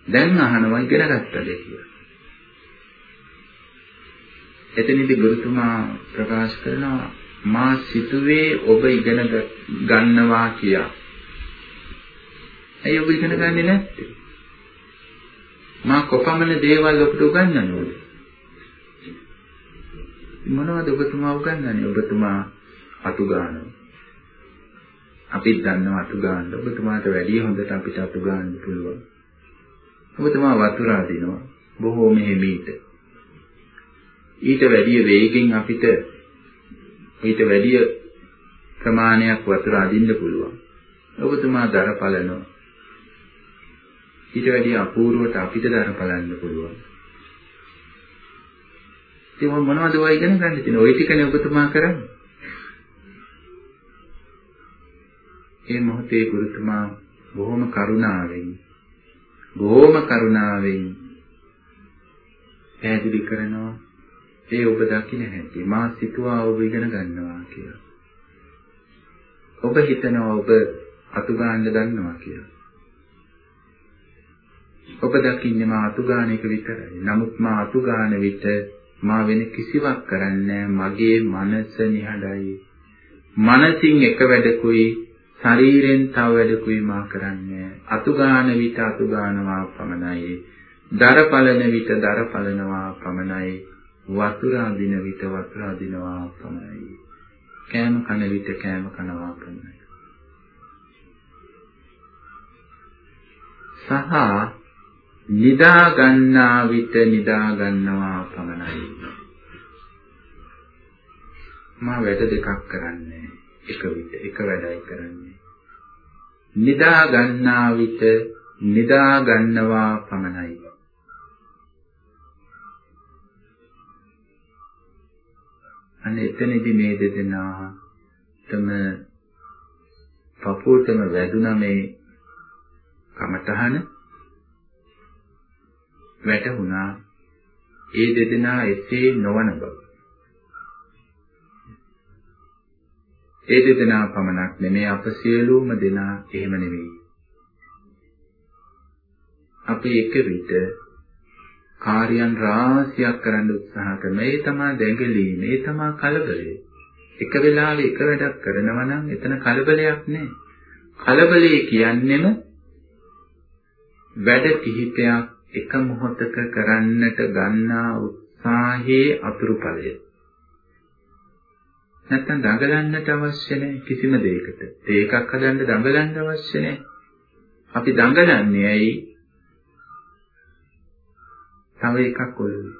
දැන් අහනවා ඉගෙන ගත්තද කියලා. එතනදී ගුරුතුමා ප්‍රකාශ කරනවා මා සිතුවේ ඔබ ඉගෙන ගන්නවා කියලා. ඇයි ඔබ ඉගෙන ගන්නේ නැත්තේ? මා කොපමණ දේවල් ඔබට උගන්වනවද? මොනවද ඔබතුමා උගන්වන්නේ? ඔබතුමා අතු ගන්නවා. අපිත් දන්නවා අතු ගන්න. ඔබතුමාට වැඩිය හොඳට අපිට අතු ගන්න පුළුවන්. ඔබතුමා වතුර අදිනවා. බොහෝම හිමීට. ඊට වැඩිය වේගෙන් අපිට ඊට වැඩිය ප්‍රමාණයක් වතුර අදින්න පුළුවන්. ඔබතුමා දර පලනවා. ඊට වැඩිය අපූර්වට අපිට දර පලන්න පුළුවන්. ඉතින් මොනවද ඔය ඉගෙන ගන්න තියෙන්නේ? ওই ටිකනේ ඔබතුමා කරන්නේ. ඒ මොහොතේ ගුරුතුමා බොහොම කරුණාවෙන් බොහොම කරුණාවෙන් පැහැදිලි කරනවා ඒ ඔබ දකින්න හැටි මා සිතුවා ඔබ ඉගෙන ගන්නවා කියලා. ඔබ හිතනවා ඔබ අතු ගන්න දන්නවා කියලා. ඔබ දකින්නේ මා අතු ගන්න එක විතරයි. නමුත් මා අතු ගන්න විට මා වෙන කිසිවක් කරන්නේ මගේ මනස නිහඬයි. මනසින් එක වැඩකුයි ශරීරෙන් තව වැඩකුයි මා කරන්නේ. අතු ගන්න විට අතු ගන්නවා පමණයි. දර පලන විට දර පලනවා පමණයි. වතුර අදින විට වතුර අදිනවා පමණයි. කෑම කන විට කෑම කනවා පමණයි. සහ නිදා ගන්නා විට නිදා ගන්නවා පමණයි. මා වැඩ දෙකක් කරන්නේ එක විට එක වැඩයි කරන්නේ. නිදා ගන්නා විට නිදා ගන්නවා පමණයි. අන්න එතනදී මේ දෙදෙනා තම පපුවටම වැදුනා මේ කමතහන වැටුණා ඒ දෙදෙනා එසේ නොවන බව. ඒ දෙදෙනා පමණක් නෙමේ අප සියලුම දෙනා එහෙම නෙවෙයි. අපි එක විට කාර්යයන් රාශියක් කරන්න උත්සාහ කරන ඒ තමයි දැඟලීම, ඒ තමයි කලබලය. එක වෙලාවෙ එක වැඩක් කරනවා නම් එතන කලබලයක් නැහැ. කලබලය කියන්නෙම වැඩ කිහිපයක් එක මොහොතක කරන්නට ගන්නා උත්සාහයේ අතුරුඵලය. නැත්තම් දඟලන්නට අවශ්‍ය නැහැ කිසිම දෙයකට. ඒකක් හදන්න දඟලන්න අවශ්‍ය නැහැ. අපි දඟලන්නේ ඇයි? තව එකක් ඔළුවේ.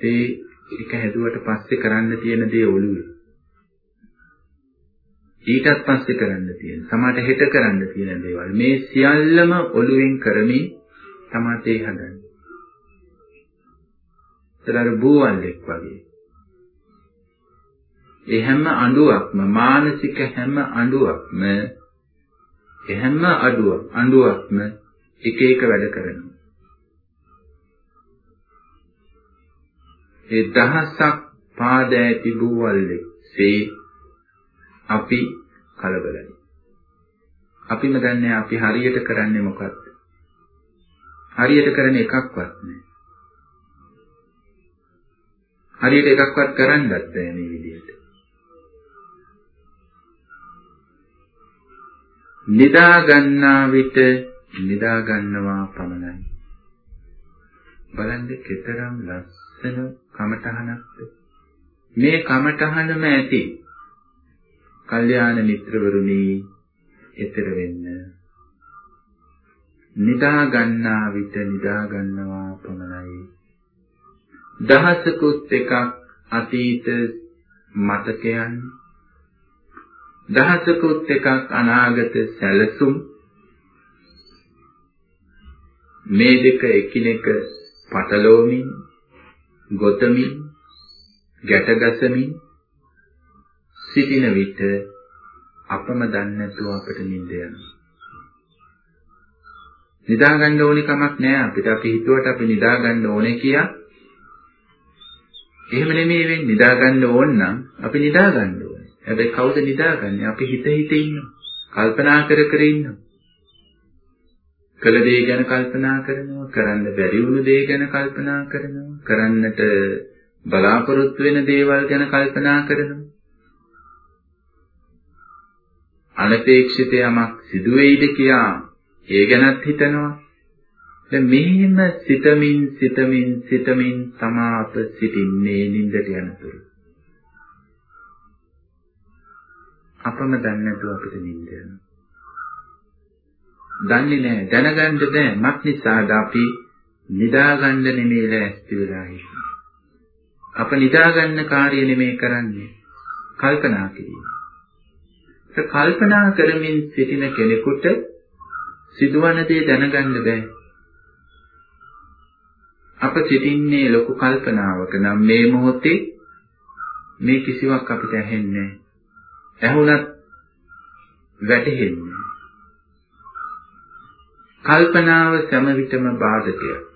ඒ එක හැදුවට පස්සේ කරන්න තියෙන දේ ඔළුවේ. ඊටත් පස්සේ කරන්න තියෙන. සමහරට හෙට කරන්න තියෙන දේවල්. මේ සියල්ලම ඔළුවෙන් කරමින් තමයි හදන්නේ. ඒතර බූවල්ෙක් වගේ. ඒ හැම අඬුවක්ම මානසික හැම අඬුවක්ම හැම අඬුවක් අඬුවක්ම එක එක වැඩ කරනවා. ඒ දහසක් පාද ඇති බූවල්ෙක් සේ අපි කලබලයි. අපිම දන්නේ අපි හරියට කරන්නේ මොකක්ද? හරියට කරන එකක්වත් නැහැ. හරියට එකක්වත් කරන්නත් බෑ මේ විදිහට. නිදා ගන්නා විට නිදා ගන්නවා පමණයි. බලන්න කෙතරම් ලස්සන කමඨහනක්ද. මේ කමඨහනම ඇති. කල්යාණ මිත්‍රවරුනි, ඊතර වෙන්න නිදා ගන්නා විට නිදා ගන්නවා පමණයි. දහසකුත් එකක් අතීත මතකයන් දහසකුත් එකක් අනාගත සැලසුම් මේ දෙක එකිනෙක පටලවමින් ගොතමින් ගැටගසමින් සිටින විට අපම දන්නේ නැතුව අපට නිින්ද යනවා නිදා ගන්න ඕනි කමක් නැහැ අපිට. අපි හිතුවට අපි නිදා ගන්න ඕනේ කියා. එහෙම නෙමෙයි වෙන්නේ. නිදා ගන්න ඕන නම් අපි නිදා ගන්න ඕනේ. හැබැයි කවුද නිදාගන්නේ? අපි හිත හිත ඉන්නවා. කල්පනා කර කර ඉන්නවා. කළ දේ ගැන කල්පනා කරනවා, කරන්න බැරි වුණු දේ ගැන කල්පනා කරනවා, කරන්නට බලාපොරොත්තු වෙන දේවල් ගැන කල්පනා කරනවා. අනපේක්ෂිත යමක් සිදු වෙයිද කියා ඒ ගැනත් හිතනවා. දැන් මෙහෙම සිතමින් සිතමින් සිතමින් තමා අප සිටින්නේ නිින්දට යනතුරු. අපම දන්නේ නැතුව අපිට නිින්ද යනවා. දන්නේ නැහැ දැනගන්න බෑ මක් නිසාද අපි නිදාගන්න නෙමෙයි ලෑස්ති වෙලා ඉන්නේ. අප නිදාගන්න කාර්ය නෙමෙයි කරන්නේ කල්පනා කිරීම. ඒ කල්පනා කරමින් සිටින කෙනෙකුට සිදුවන දේ දැනගන්න බෑ. අප සිටින්නේ ලොකු කල්පනාවක නම් මේ මොහොතේ මේ කිසිවක් අපිට ඇහෙන්නේ නැහැ. ඇහුණත් වැටහෙන්නේ කල්පනාව සෑම විටම බාධකයක්.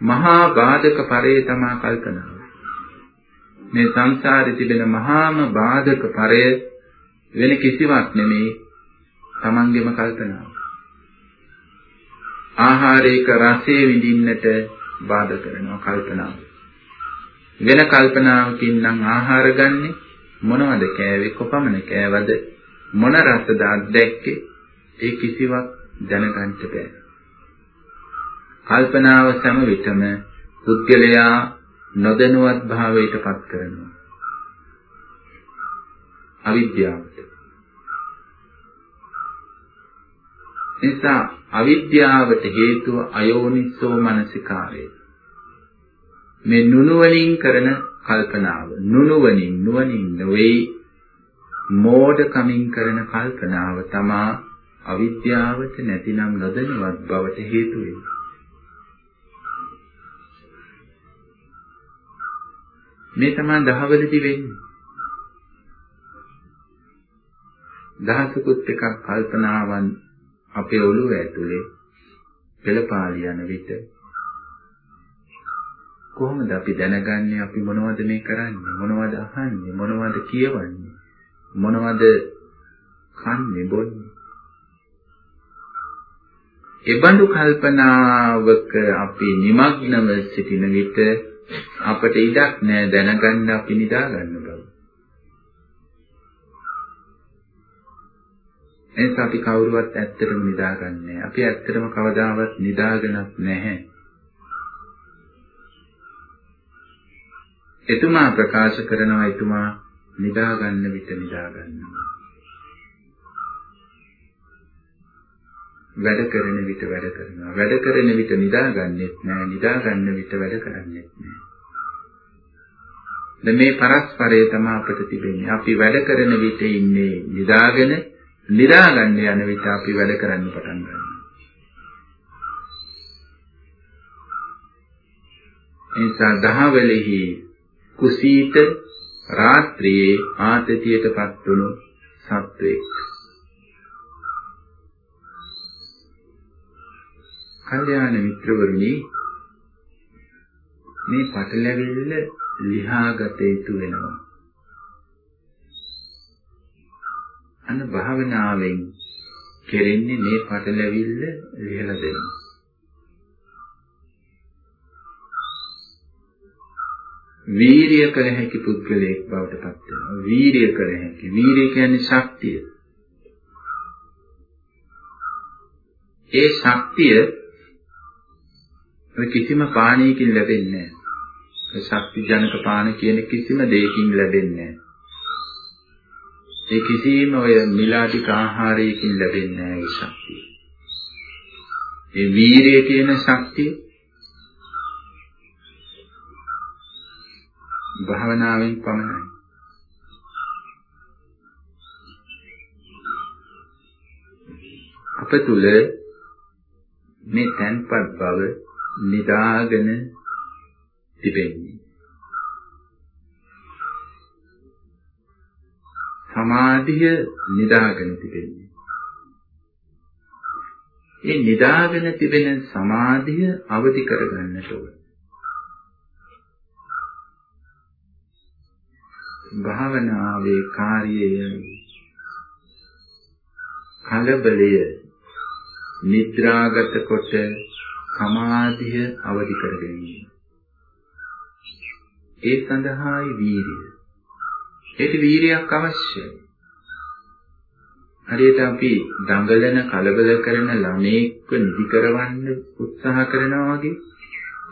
මහා බාධක පරේ තමා කල්පනාව. මේ සංසාරේ තිබෙන මහාම බාධක පරය වෙන කිසිවක් නෙමේ තමන්ගේම කල්පනාව. ආහාරයක රසය විඳින්නට බාධා කරනවා කල්පනාව. වෙන කල්පනාවකින් නම් ආහාර ගන්නේ මොනවද කෑවේ කොපමණ කෑවද මොන රසද අත්දැක්කේ ඒ කිසිවක් දැනගන්න බෑ. කල්පනාව සම විටම පුද්ගලයා නොදැනුවත් භාවයට පත් කරනවා. අවිද්‍යාවට. නිසා අවිද්‍යාවට හේතුව අයෝනිස්සෝ මනසිකාරය. මේ නුනුවණින් කරන කල්පනාව නුනුවණින් නුවණින් නොවේ මෝඩකමින් කරන කල්පනාව තමා අවිද්‍යාවට නැතිනම් නොදැනුවත් බවට හේතු වෙන්නේ. මේ තමයි දහවලදී වෙන්නේ. දහසකුත් එකක් කල්පනාවන් අපේ ඔළුව ඇතුලේ පෙළපාලි යන විට කොහොමද අපි දැනගන්නේ අපි මොනවද මේ කරන්නේ? මොනවද අහන්නේ? මොනවද කියවන්නේ? මොනවද කන්නේ බොන්නේ? එබඳු කල්පනාවක අපි নিমগ্নව සිටින විට අපට ඉඩක් නෑ දැනගන්න අපි නිදා ගන්න බව. එනිස අපි කවුරුවත් ඇත්තටම නිදාගන්නේ අපි ඇත්තටම කවදාවත් නිදාගෙනත් නැහැ. එතුමා ප්‍රකාශ කරනවා එතුමා නිදාගන්න විට නිදාගන්නවා. වැඩ කරන විට වැඩ කරනවා. වැඩ කරන විට නිදාගන්නෙත් නෑ. නිදාගන්න විට වැඩ කරන්නෙත් නෑ. දැන් මේ පරස්පරය තමයි අපිට තිබෙන්නේ. අපි වැඩ කරන විට ඉන්නේ නිදාගෙන නිදාගන්න යන විට අපි වැඩ කරන්න පටන් ගන්නවා. එනිසා දහවලෙහි කුසීත රාත්‍රියේ ආතතියටපත් වුණු සත්වෙක්. කල්යාණ මිත්‍රවරුනි මේ පටලැවිල්ල ලිහාගත යුතු වෙනවා. අන්න භාවනාවෙන් කෙරෙන්නේ මේ පටලැවිල්ල ලිහලා දෙනවා. වීරිය කළ හැකි පුද්ගලයෙක් බවට පත් වෙනවා. වීරිය කළ හැකි. වීරිය කියන්නේ ශක්තිය. ඒ ශක්තිය කිසිම පානයකින් ලැබෙන්නේ නැහැ. ශක්ති ජනක පාන කියන කිසිම දෙයකින් ලැබෙන්නේ නැහැ. ඒ කිසිම ඔය මිලාටික ආහාරයකින් ලැබෙන්නේ නැහැ ඒ ශක්තිය. ඒ වීරිය කියන ශක්තිය භාවනාවෙන් පමණයි. අප තුල මේ තන්පත් බව නිදාගෙන තිබෙන්නේ. සමාධිය නිදාගෙන තිබෙන්නේ. ඒ නිදාගෙන තිබෙන සමාධිය අවදි කරගන්නට ඕන. භාවනාවේ කාර්යය කලබලය නිද්‍රාගත කොට සමාධිය අවදි කර ගැනීම. ඒ සඳහායි වීරිය. ඒක වීරියක් අවශ්‍යයි. හරියට අපි දඟලන කලබල කරන ළමයෙක්ව නිදි කරවන්න උත්සාහ කරනවා වගේ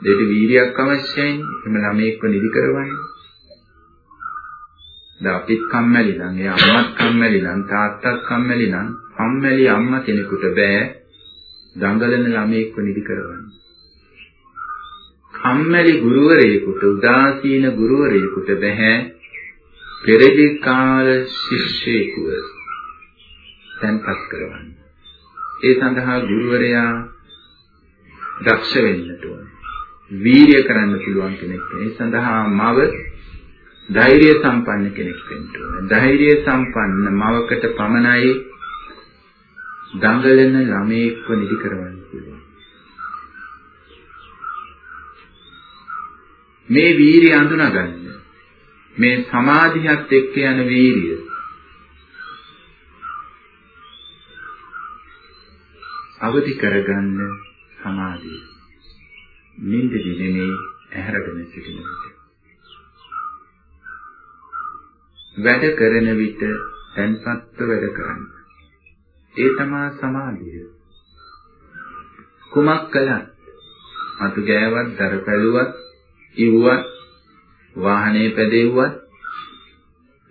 දෙයට වීරියක් අවශ්‍යයි. එම ළමයෙක්ව නිදි කරවන්න. දැන් අපිත් කම්මැලි නම් ඒ අම්මත් කම්මැලි නම් තාත්තත් කම්මැලි නම් කම්මැලි අම්මා කෙනෙකුට බෑ දඟලන ළමයෙක්ව නිදි කරවන්න. කම්මැලි ගුරුවරයෙකුට උදාසීන ගුරුවරයෙකුට බෑ පෙරදි කාල ශිෂ්‍යයෙකුව තැන්පත් කරවන්න. ඒ සඳහා ගුරුවරයා දක්ෂ වෙන්නට ඕන. වීරිය කරන්න පුළුවන් කෙනෙක්. ඒ සඳහා මව ධෛර්ය සම්පන්න කෙනෙක් වෙන්න ඕන. ධෛර්ය සම්පන්න මවකට පමණයි දඟලන ළමයෙක්ව නිදි කරවන්න පුළුවන්. මේ වීරිය අඳුනගන්න. මේ සමාධියත් එක්ක යන වීරිය. අවදි කරගන්න සමාධිය. නින්දදී නෙමේ ඇහැරගෙන සිටින විට. වැඩ කරන විට තන්පත්ව වැඩ කරන්න. ඒ තමා සමාධිය. කුමක් කළත් අතු ගෑවත්, දර පැළුවත්, ඉව්වත්, වාහනේ පැදෙව්වත්,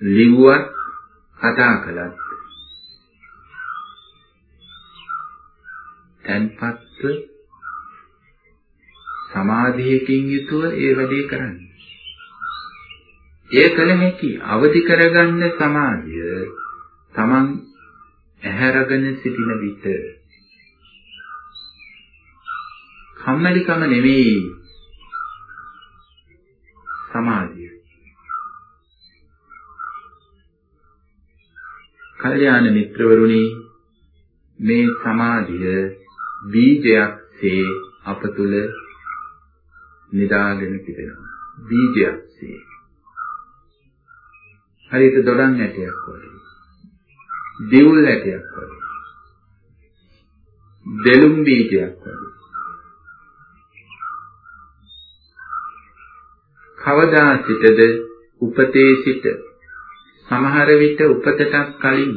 ලිව්වත්, කතා කළත් තන්පත්ව සමාධියකින් යුතුව ඒ වැඩේ කරන්න. ඒ කල හැකි අවදි කරගන්න සමාධිය තමන් ඇහැරගෙන සිටින විට කම්මැලිකම නෙවෙයි සමාධිය. කල්යාණ මිත්‍රවරුනි මේ සමාධිය බීජයක්සේ අප තුල නිදාගෙන තිබෙනවා. බීජයක්සේ. හරියට දොඩම් ඇටයක් වගේ. දෙවුල් ඇටයක් වගේ. දෙලුම් බීජයක් වගේ. කවදා සිටද උපතේ සිට සමහර විට උපතටත් කලින්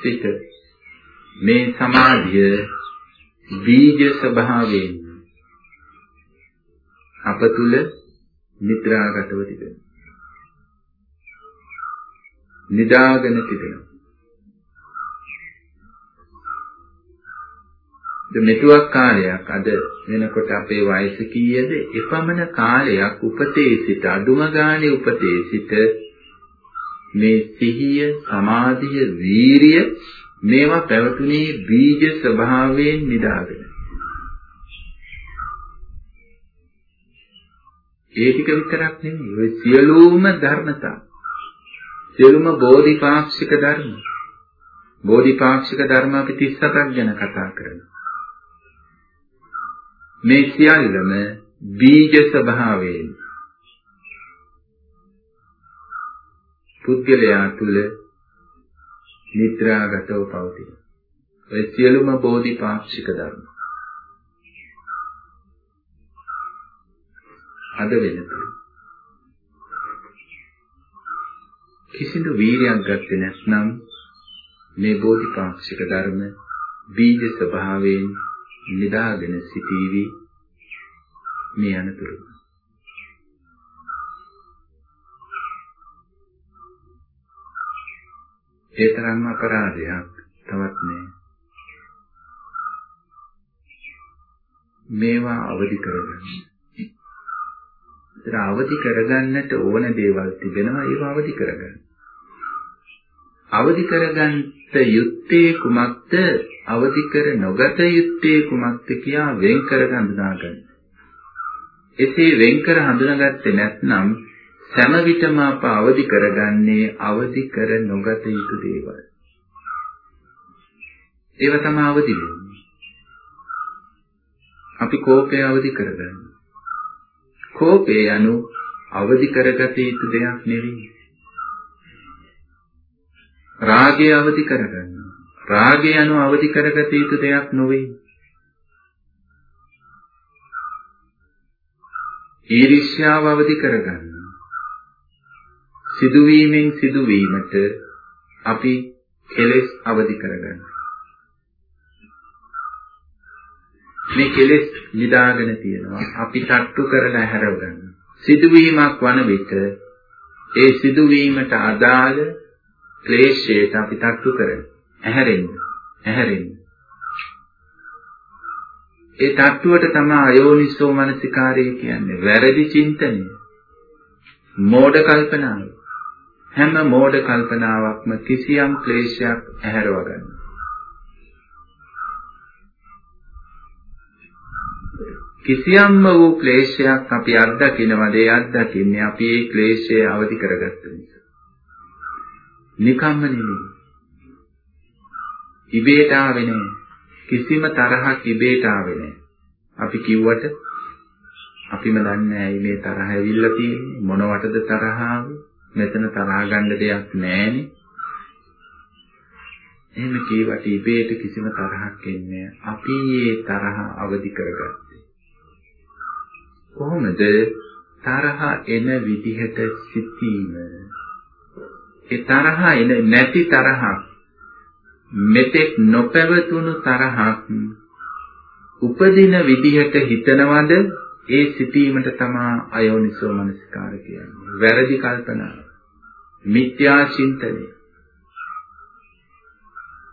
සිට මේ සමාධිය බීජ ස්වභාවයෙන් අප තුල නිද්‍රාගතව තිබෙනවා. නිදාගෙන තිබෙනවා. මෙතුවක් කාලයක් අද වෙනකොට අපේ වයස කීයද? එපමණ කාලයක් උපතේ සිට අදුම ගානේ උපතේ සිට මේ සිහිය, සමාධිය, වීරිය මේවා පැවතුනේ බීජ ස්වභාවයෙන් නිදාගෙන. ඒ ටික විතරක් නෙමෙයි. ඔය සියලුම ධර්මතා සියලුම බෝධිපාක්ෂික ධර්ම. බෝධිපාක්ෂික ධර්ම අපි 37ක් ගැන කතා කරනවා. මේ සියල්ලම බීජ ස්වභාවයෙන් පුද්ගලයා තුල නිද්‍රාගතව පවතින. ඔය සියලුම බෝධිපාක්ෂික ධර්ම. අද වෙනතුරු කිසිදු වීරියක් ගත්තේ නැත්නම් මේ බෝධිපාක්ෂික ධර්ම බීජ ස්වභාවයෙන් නිදාගෙන සිටීවි මේ අනතුරු. ඒ තරම්ම අපරාධයක් තවත් නෑ. මේවා අවදි කරගන්න. ඒතර අවදි කරගන්නට ඕන දේවල් තිබෙනවා ඒව අවදි කරගන්න. අවදි කරගන්නට යුත්තේ කුමක්ද? අවදි කර නොගත යුත්තේ කුමක්ද කියා වෙන් කර හඳුනා ගන්න. එසේ වෙන් කර හඳුනාගත්තේ නැත්නම් සෑම විටම අප අවදි කරගන්නේ අවදි කර නොගත යුතු දේවල්. ඒව තමයි අවදි වෙන්නේ. අපි කෝපය අවදි කරගන්න. කෝපය යනු අවදි කරගත යුතු දෙයක් නෙවෙයි. රාගය අවදි කරගන්නවා. රාගය යනු අවදි කරගත යුතු දෙයක් නොවේ. ඊර්ෂ්‍යාව අවදි කරගන්නවා. සිදුවීමෙන් සිදුවීමට අපි කෙලෙස් අවදි කරගන්නවා. මේ කෙලෙස් නිදාගෙන තියෙනවා. අපි තට්ටු කරලා හැරව ගන්නවා. සිදුවීමක් වන විට ඒ සිදුවීමට අදාළ ක්ලේශයට අපි තට්ටු කරන ඇහැරෙන්න ඇහැරෙන්න. ඒ තට්ටුවට තමයි අයෝනිසෝ මනසිකාරය කියන්නේ වැරදි චින්තනය. මෝඩ කල්පනාව. හැම මෝඩ කල්පනාවක්ම කිසියම් ක්ලේශයක් ඇහැරව ගන්නවා කිසියම්ම වූ ක්ලේශයක් අපි අත්දකින්නවද ඒ අත්දකින්නේ අපි ඒ ක්ලේශය අවදි කරගත්ත නිසා. නිකම්ම නෙමෙයි. ඉබේට ආවේ නෑ. කිසිම තරහක් ඉබේට ආවේ නෑ. අපි කිව්වට අපිම දන්නේ ඇයි මේ තරහ ඇවිල්ලා තියෙන්නේ මොනවටද තරහ මෙතන තරහ ගන්න දෙයක් නෑනේ. එහෙම කීවට ඉබේට කිසිම තරහක් එන්නේ අපි මේ තරහ අවදි කරගත්තා. කොහොමද තරහ එන විදිහට සිටීම ඒ තරහ එන නැති තරහක් මෙතෙක් නොපැවතුණු තරහක් උපදින විදිහට හිතනවද? ඒ සිටීමට තමා අයෝනිසෝ මනසිකාර කියන්නේ. වැරදි කල්පනාව මිත්‍යා චින්තනය.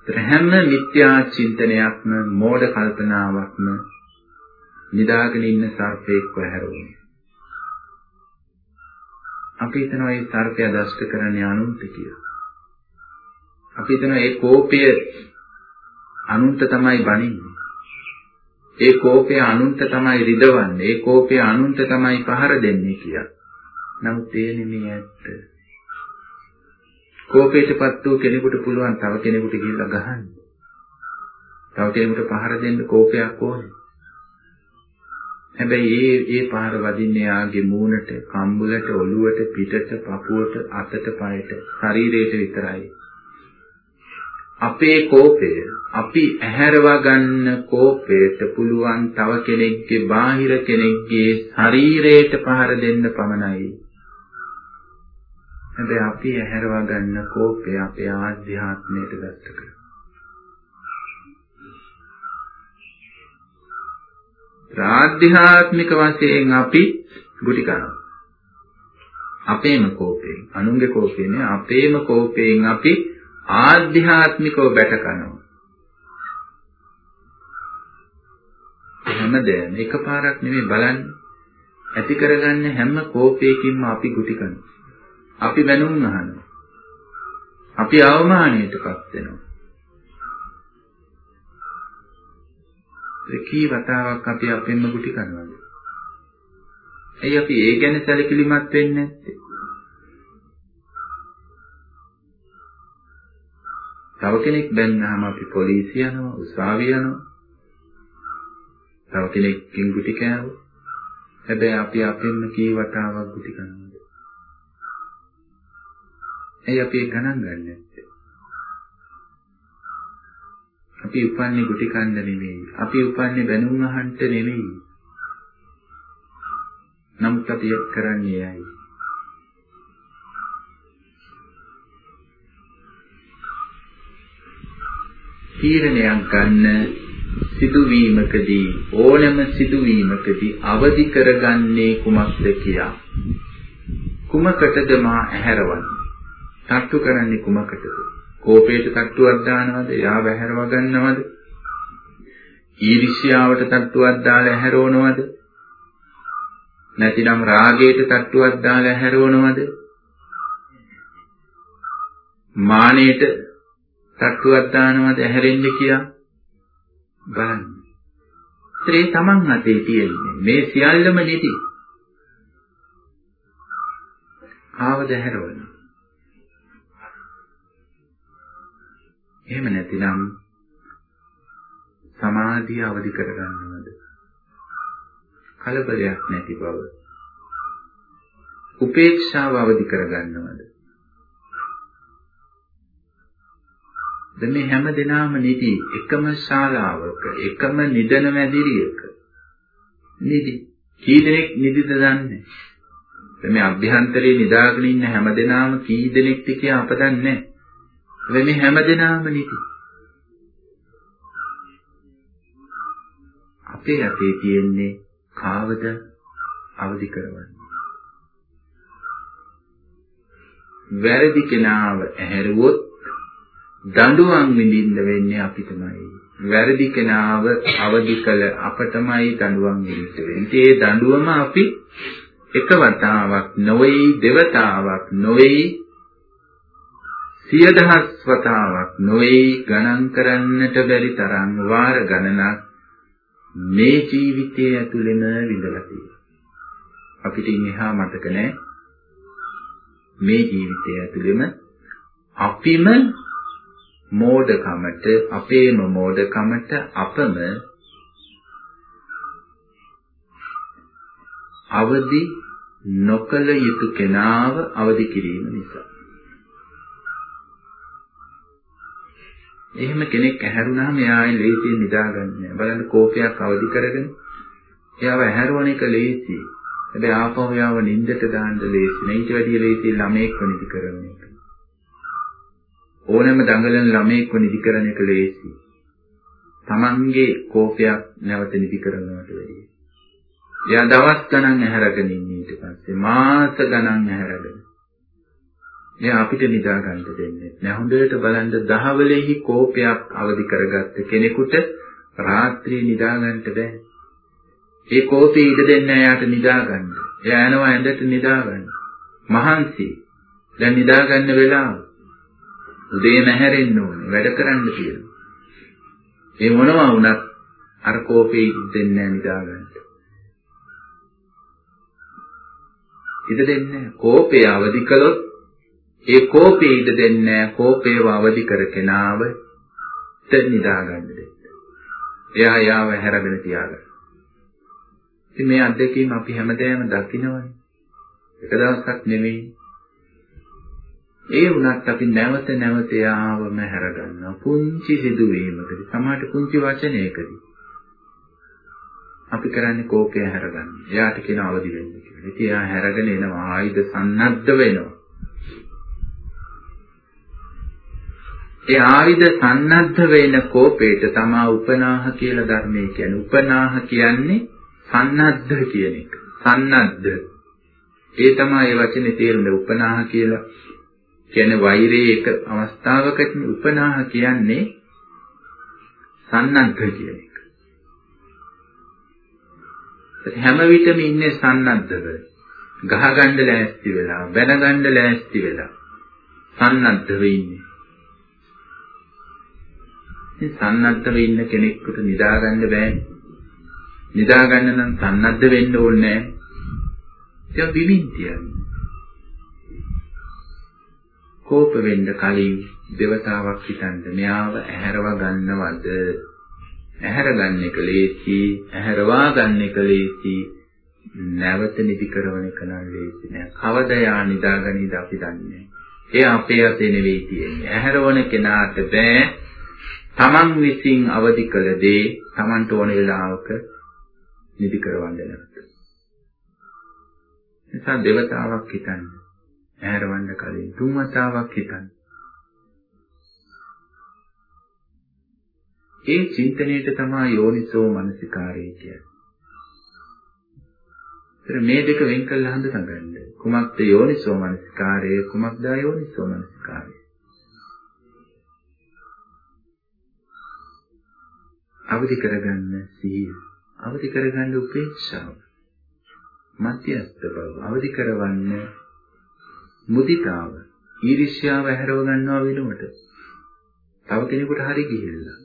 හැම මිත්‍යා චින්තනයක්ම මෝඩ කල්පනාවක්ම නිදාගෙන ඉන්න සර්පයෙක්ව හැරුණේ. අපි හිතනවා මේ සර්පයා දෂ්ට කරන්නේ අනුන්ට කියලා. අපි හිතනවා ඒ කෝපය අනුන්ට තමයි බනින්නේ. ඒ කෝපය අනුන්ට තමයි රිදවන්නේ. ඒ කෝපය අනුන්ට තමයි පහර දෙන්නේ කියලා. නමුත් ඒ නෙමෙයි ඇත්ත. කෝපයටපත් වූ කෙනෙකුට පුළුවන් තව කෙනෙකුට ගිහිල්ලා ගහන්න. තව කෙනෙකුට පහර දෙන්න කෝපයක් ඕනේ. හැබැයි ඒ ඒ පාර වදින්නේ යාගේ මූණට, කම්බුලට, ඔළුවට, පිටට, පපුවට, අතට, පයට, ශරීරයට විතරයි. අපේ කෝපය, අපි ඇහැරවා ගන්න කෝපයට පුළුවන් තව කෙනෙක්ගේ බාහිර කෙනෙක්ගේ ශරීරයට පහර දෙන්න පමණයි. හැබැයි අපි ඇහැරවා ගන්න කෝපය අපේ ආධ්‍යාත්මයට ගත කරනවා. ආධ්‍යාත්මික වශයෙන් අපි ගුටි කනවා. අපේම කෝපයෙන්, අනුන්ගේ කෝපයෙන් අපේම කෝපයෙන් අපි ආධ්‍යාත්මිකව බැට කනවා. හැමදේම එකපාරක් නෙමෙයි බලන්නේ. ඇති කරගන්න හැම කෝපයකින්ම අපි ගුටි කනවා. අපි බැනුම් අහනවා. අපි අවමානයටපත් වෙනවා. කී වතාවක් අපි අපෙන්ම ගුටි කනවද? ඇයි අපි ඒ ගැන සැලකිලිමත් වෙන්නේ නැත්තේ? තව කෙනෙක් බැන්නාම අපි පොලිසිය යනවා, උසාවිය යනවා. තව කෙනෙක්ගෙන් ගුටි කෑවොත් හැබැයි අපි අපෙන්ම කී වතාවක් ගුටි කනවද? ඇයි අපි ඒ ගණන් ගන්නෑ? අපි උපන්නේ ගුටි කන්න නෙමෙයි. අපි උපන්නේ බැනුම් අහන්න නෙමෙයි. නමුත් අපි කරන්නේ ඇයි? තීරණයක් ගන්න සිදුවීමකදී ඕනෑම සිදුවීමකදී අවදි කරගන්නේ කුමක්ද කියා. කුමකටද මා ඇහැරවන්නේ? තට්ටු කරන්නේ කුමකටද? කෝපයට තට්ටුවක් දානවද? එයා වැහැරව ගන්නවද? ඊර්ෂ්‍යාවට තට්ටුවක් දාලා ඇහැරවනවද? නැතිනම් රාගයට තට්ටුවක් දාලා ඇහැරවනවද? මානෙට තට්ටුවක් දානවද ඇහැරෙන්න කියලා බලන්න. ඒ තමන් අතේ තියෙන්නේ මේ සියල්ලම නිදි. ආවද ඇහැරවනවා. එහෙම නැතිනම් සමාධිය අවදි කරගන්නවද? කලබලයක් නැති බව. උපේක්ෂාව අවදි කරගන්නවද? දැන් මේ හැම දිනම නිදි එකම ශාලාවක එකම නිදන මැදිරියක නිදි කී දෙනෙක් නිදිද දන්නේ දැන් මේ අභ්‍යන්තරේ නිදාගෙන ඉන්න හැම දිනම කී දෙනෙක්ද කියලා අප දන්නේ වෙන හැම දෙනාම නිති. අපේ අපේ තියෙන්නේ කාවද අවදි කරවන්න. වැරදි කෙනාව ඇහැරුවොත් දඬුවම් විඳින්න වෙන්නේ අපිටමයි. වැරදි කෙනාව අවදි කළ අපටමයි දඬුවම් විඳින්න වෙන්නේ. ඒ දඬුවම අපි එක වතාවක් නොවේ දෙවතාවක් නොවේ සිය දහස් වතාවක් නොවේ ගණන් කරන්නට බැරි තරම් වාර ගණනක් මේ ජීවිතයේ ඇතුළෙම විඳලා තියෙනවා. අපිට ඉන්නහා මතක නැහැ. මේ ජීවිතයේ ඇතුළෙම අපිම මෝඩකමට අපේම මෝඩකමට අපම අවදි නොකල යුතු කෙනාව අවදි කිරීම නිසා එහෙම කෙනෙක් ඇහැරුණාම එයා ආයේ ලේසියෙන් නිදාගන්නේ නැහැ. බලන්න කෝපයක් අවදි කරගෙන එයාව ඇහැරුවන එක ලේසි. හැබැයි ආපහු එයාව නිින්දට දාන්න ලේසි නෑ. ඊට වැඩිය ලේසි ළමයෙක්ව නිදි කරන එක. ඕනෑම දඟලන ළමයෙක්ව නිදි කරන එක ලේසි. Tamange කෝපයක් නැවත නිදි කරනවට වැඩිය. එයා දවස් ගණන් ඇහැරගෙන ඉන්නේ ඊට පස්සේ මාස ගණන් ඇහැරගෙන. එයා අපිට නිදා ගන්න දෙන්නේ නැහැ. හොඳට බලන්න දහවලෙහි කෝපයක් අවදි කරගත්ත කෙනෙකුට රාත්‍රියේ නිදා ගන්න බෑ. ඒ කෝපේ ඉඩ දෙන්නේ එයාට නිදා ගන්න. එයා යනවා ඇඳට නිදා ගන්න. මහන්සි. දැන් නිදා ගන්න වෙලාව. උදේ නැහැරෙන්න ඕනේ. වැඩ කරන්න කියලා. ඒ මොනවා වුණත් අර කෝපේ ඉඩ දෙන්නේ නැහැ නිදා ගන්න. ඉඩ දෙන්නේ කෝපය අවදි කළොත් ඒ කෝපේ ඉඩ දෙන්නේ කෝපේව අවදි කර කෙනාව නිදා ගන්න දෙන්න. එයා යාව හැරගෙන තියාගන්න. ඉතින් මේ අත්දැකීම අපි හැමදේම දකිනවනේ. එක දවසක් නෙමෙයි. ඒ වුණත් අපි නැවත නැවත යාවම හැරගන්නවා. පුංචි සිදුවීමකදී, සමහරට පුංචි වචනයකදී. අපි කරන්නේ කෝපය හැරගන්න. එයාට කියන අවදි වෙන්න කියලා. ඉතින් එයා හැරගෙන එනවා ආයුධ සන්නද්ධ වෙනවා. ඒ ආයුධ සන්නද්ධ වෙන කෝපේට තමා උපනාහ කියලා ධර්මයේ කියන්නේ. උපනාහ කියන්නේ සන්නද්ධ කියන එක. සන්නද්ධ. ඒ තමයි ඒ වචනේ තේරුම උපනාහ කියලා කියන්නේ වෛරයේ එක අවස්ථාවකදී උපනාහ කියන්නේ සන්නද්ධ කියන එක. හැම විටම ඉන්නේ සන්නද්ධව. ගහගන්න ලෑස්ති වෙලා, බැනගන්න ලෑස්ති වෙලා සන්නද්ධව ඉන්නේ. ඉතින් සන්නද්ධව ඉන්න කෙනෙකුට නිදා ගන්න බෑනේ. නිදා ගන්න නම් සන්නද්ධ වෙන්න ඕනේ නෑ. ඒක විවිධියයි. කෝප වෙන්න කලින් దేవතාවක් හිතන්න මෙයාව ඇහැරව ගන්නවද? ඇහැර ගන්න එක ලේසි, ඇහැරවා ගන්න එක ලේසි. නැවත නිදි කරන එක නම් ලේසි නෑ. කවද යා නිදාගනීද අපි දන්නේ. ඒ අපේ අතේ නෙවෙයි තියෙන්නේ. ඇහැරවන කෙනාට බෑ තමන් විසින් අවදි කළ දේ තමන්ට ඕන වෙලාවක නිදි කරවන්න නැවත. නිසා දෙවතාවක් හිතන්න. ඇහැරවන්න කලින් තුන් වතාවක් හිතන්න. ඒ චින්තනයේට තමයි යෝනිසෝ මනසිකාරය කියන්නේ. මේ දෙක වෙන් කළා හඳුනගන්න. කුමක්ද යෝනිසෝ මනසිකාරය කුමක්ද අයෝනිසෝ මනසිකාරය? අවදි කරගන්න සිහිය. අවදි කරගන්න උපේක්ෂාව. මධ්‍යස්ත බව. අවදි කරවන්න මුදිතාව. ඊර්ෂ්‍යාව හැරව ගන්නවා වෙනුවට. තව කෙනෙකුට හරි ගිහිල්ලා.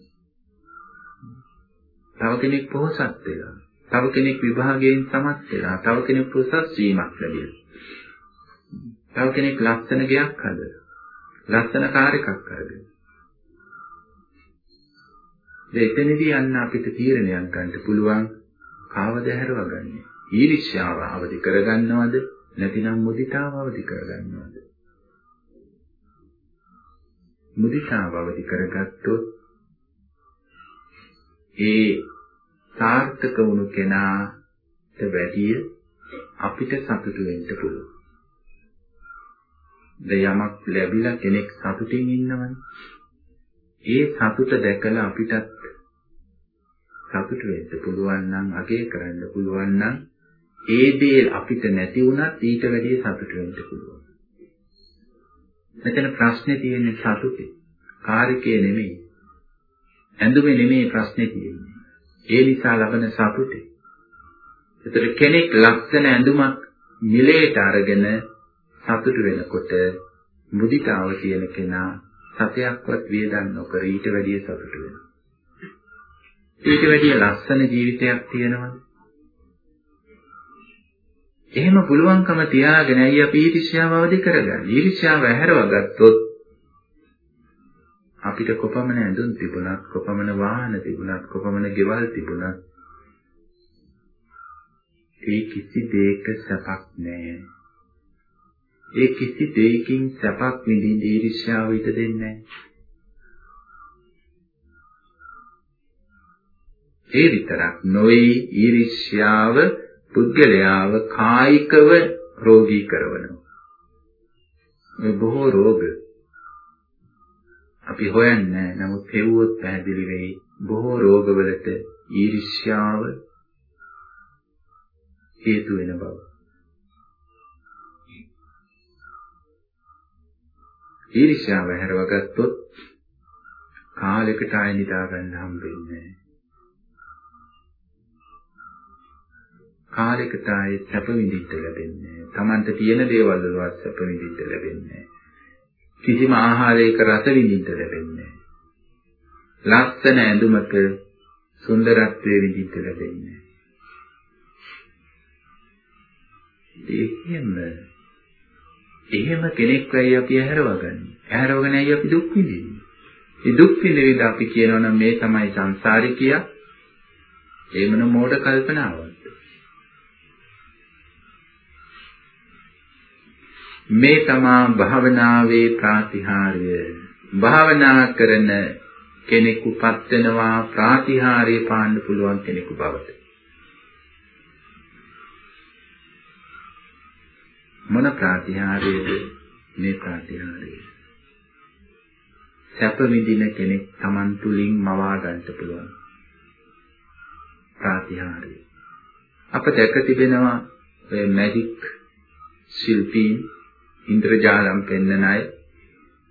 තව කෙනෙක් පොහසත් වෙලා. තව කෙනෙක් විභාගයෙන් සමත් වෙලා. තව කෙනෙක් උසස් වීමක් ලැබිලා. තව කෙනෙක් ලස්සන ගයක් හදලා. ලස්සන කාර් එකක් අරගෙන. එතනදී යන්න අපිට තීරණයක් ගන්න පුළුවන් කාවද හැරවගන්නේ. ඊර්ෂ්‍යාව අවදි කරගන්නවද නැතිනම් මුදිතාව අවදි කරගන්නවද? මුදිතාව අවදි කරගත්තොත් ඒ සාර්ථක වුණු කෙනාට වැඩිය අපිට සතුටු වෙන්න පුළුවන්. යමක් ලැබිලා කෙනෙක් සතුටින් ඉන්නවනේ. ඒ සතුට දැකලා අපිටත් සතුට වෙන්න පුළුවන් නම් අගය කරන්න පුළුවන් නම් ඒ දේ අපිට නැති වුණත් ඊට වැඩිය සතුට වෙන්න පුළුවන්. මෙතන ප්‍රශ්නේ තියෙන්නේ සතුටේ. කාර්යකේ නෙමෙයි. ඇඳුමේ නෙමෙයි ප්‍රශ්නේ තියෙන්නේ. ඒ නිසා ලබන සතුටේ. ඒතර කෙනෙක් ලක්ෂණ ඇඳුමක් මිලේට අරගෙන සතුට වෙනකොට මුදිතාව කියන කෙනා සතයක්වත් වියදම් නොකර ඊට වැඩිය සතුට වෙනවා. ඊට වැඩිය ලස්සන ජීවිතයක් තියෙනවද? එහෙම පුළුවන්කම තියාගෙන ඇයි අපි ඊර්ෂ්‍යාව අවදි කරගන්නේ? ඊර්ෂ්‍යාව ඇහැරව ගත්තොත් අපිට කොපමණ ඇඳුම් තිබුණත්, කොපමණ වාහන තිබුණත්, කොපමණ ගෙවල් තිබුණත් ඒ කිසි දෙයක සැපක් නැහැ. ඒ කිසි දෙයකින් සැපක් විඳින්න ඊර්ෂ්‍යාව ඊට දෙන්නේ ඒ විතරක් නොවේ ඊර්ෂ්‍යාව පුද්ගලයාව කායිකව රෝගී කරනවා. මේ බොහෝ රෝග අපි හොයන්නේ නමුත් හෙව්වොත් පැහැදිලි වෙයි බොහෝ රෝගවලට ඊර්ෂ්‍යාව හේතු වෙන බව. ඊර්ෂ්‍යාව හැරවගත්තොත් කාලයකට ආය නිදා ගන්න හම්බෙන්නේ නැහැ. කාලයකට ආයේ සැප විඳින්න ලැබෙන්නේ නැහැ. Tamanta තියෙන දේවල් වලවත් සැප විඳින්න ලැබෙන්නේ නැහැ. කිසිම ආහාරයක රස විඳින්න ලැබෙන්නේ නැහැ. ලස්සන ඇඳුමක සුන්දරත්වයේ විඳින්න ලැබෙන්නේ නැහැ. එහෙම එහෙම කෙනෙක් වෙයි අපි ඇහැරවගන්නේ. ඇහැරවගෙන ඇයි අපි දුක් විඳින්නේ? මේ දුක් විඳින අපි කියනවා නම් මේ තමයි සංසාරිකියා. ඒ මොන මෝඩ කල්පනාවක්. මේ තමා භාවනාවේ ප්‍රාතිහාර්ය. භාවනා කරන කෙනෙකුපත් වෙනවා ප්‍රාතිහාර්ය පාන්න පුළුවන් කෙනෙකු බවට. මොන ප්‍රාතිහාර්යද? මේ ප්‍රාතිහාර්යය සැප විඳින කෙනෙක් Taman තුලින් මවා ගන්න පුළුවන් ප්‍රාතිහාර්යය අප දැක තිබෙනවා ඔය මැජික් ශිල්පීන් ඉන්ද්‍රජාලම් පෙන්නන අය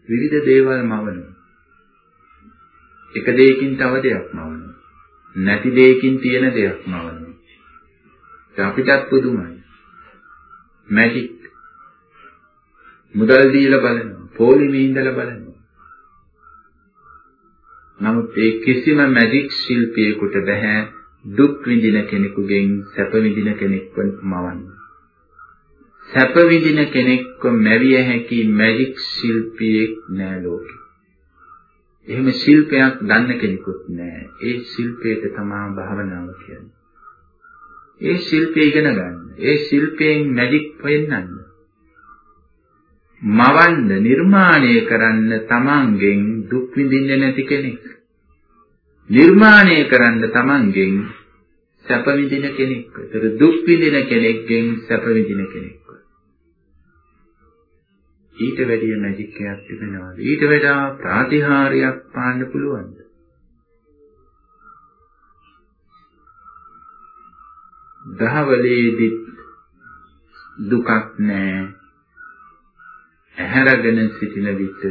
විවිධ දේවල් මවනවා. එක දෙයකින් තව දෙයක් මවනවා. නැති දෙයකින් තියෙන දෙයක් මවනවා. අපිටත් පුදුමයි. මැජික් මුදල් දීලා බලනවා. පොලිමේ ඉඳලා බලනවා. නමුත් ඒ කිසිම මැජික් ශිල්පියෙකුට බෑ දුක් විඳින කෙනෙකුගෙන් සැප විඳින කෙනෙක්ව මවන්න. සැප විඳින කෙනෙක්ව මැවිය හැකි මැජික් ශිල්පියෙක් නෑ ලෝකේ. එහෙම ශිල්පයක් දන්න කෙනෙකුත් නෑ. ඒ ශිල්පයට තමා භාවනාව කියන්නේ. ඒ ශිල්පය ඉගෙන ගන්න. ඒ ශිල්පයෙන් මැජික් වෙන්නන්න. මවන්න නිර්මාණය කරන්න තමන්ගෙන් දුක් විඳින්නේ නැති කෙනෙක්. නිර්මාණය කරන්න තමන්ගෙන් සැප විඳින කෙනෙක්. ඒතර දුක් විඳින කෙනෙක්ගෙන් සැප විඳින කෙනෙක්. ඊට වැඩිය මැජික් එකක් තිබෙනවද? ඊට වඩා ප්‍රාතිහාර්යයක් පාන්න පුළුවන්ද? දහවලේදී දුකක් නැහැ. ඇහැරගෙන සිටින විට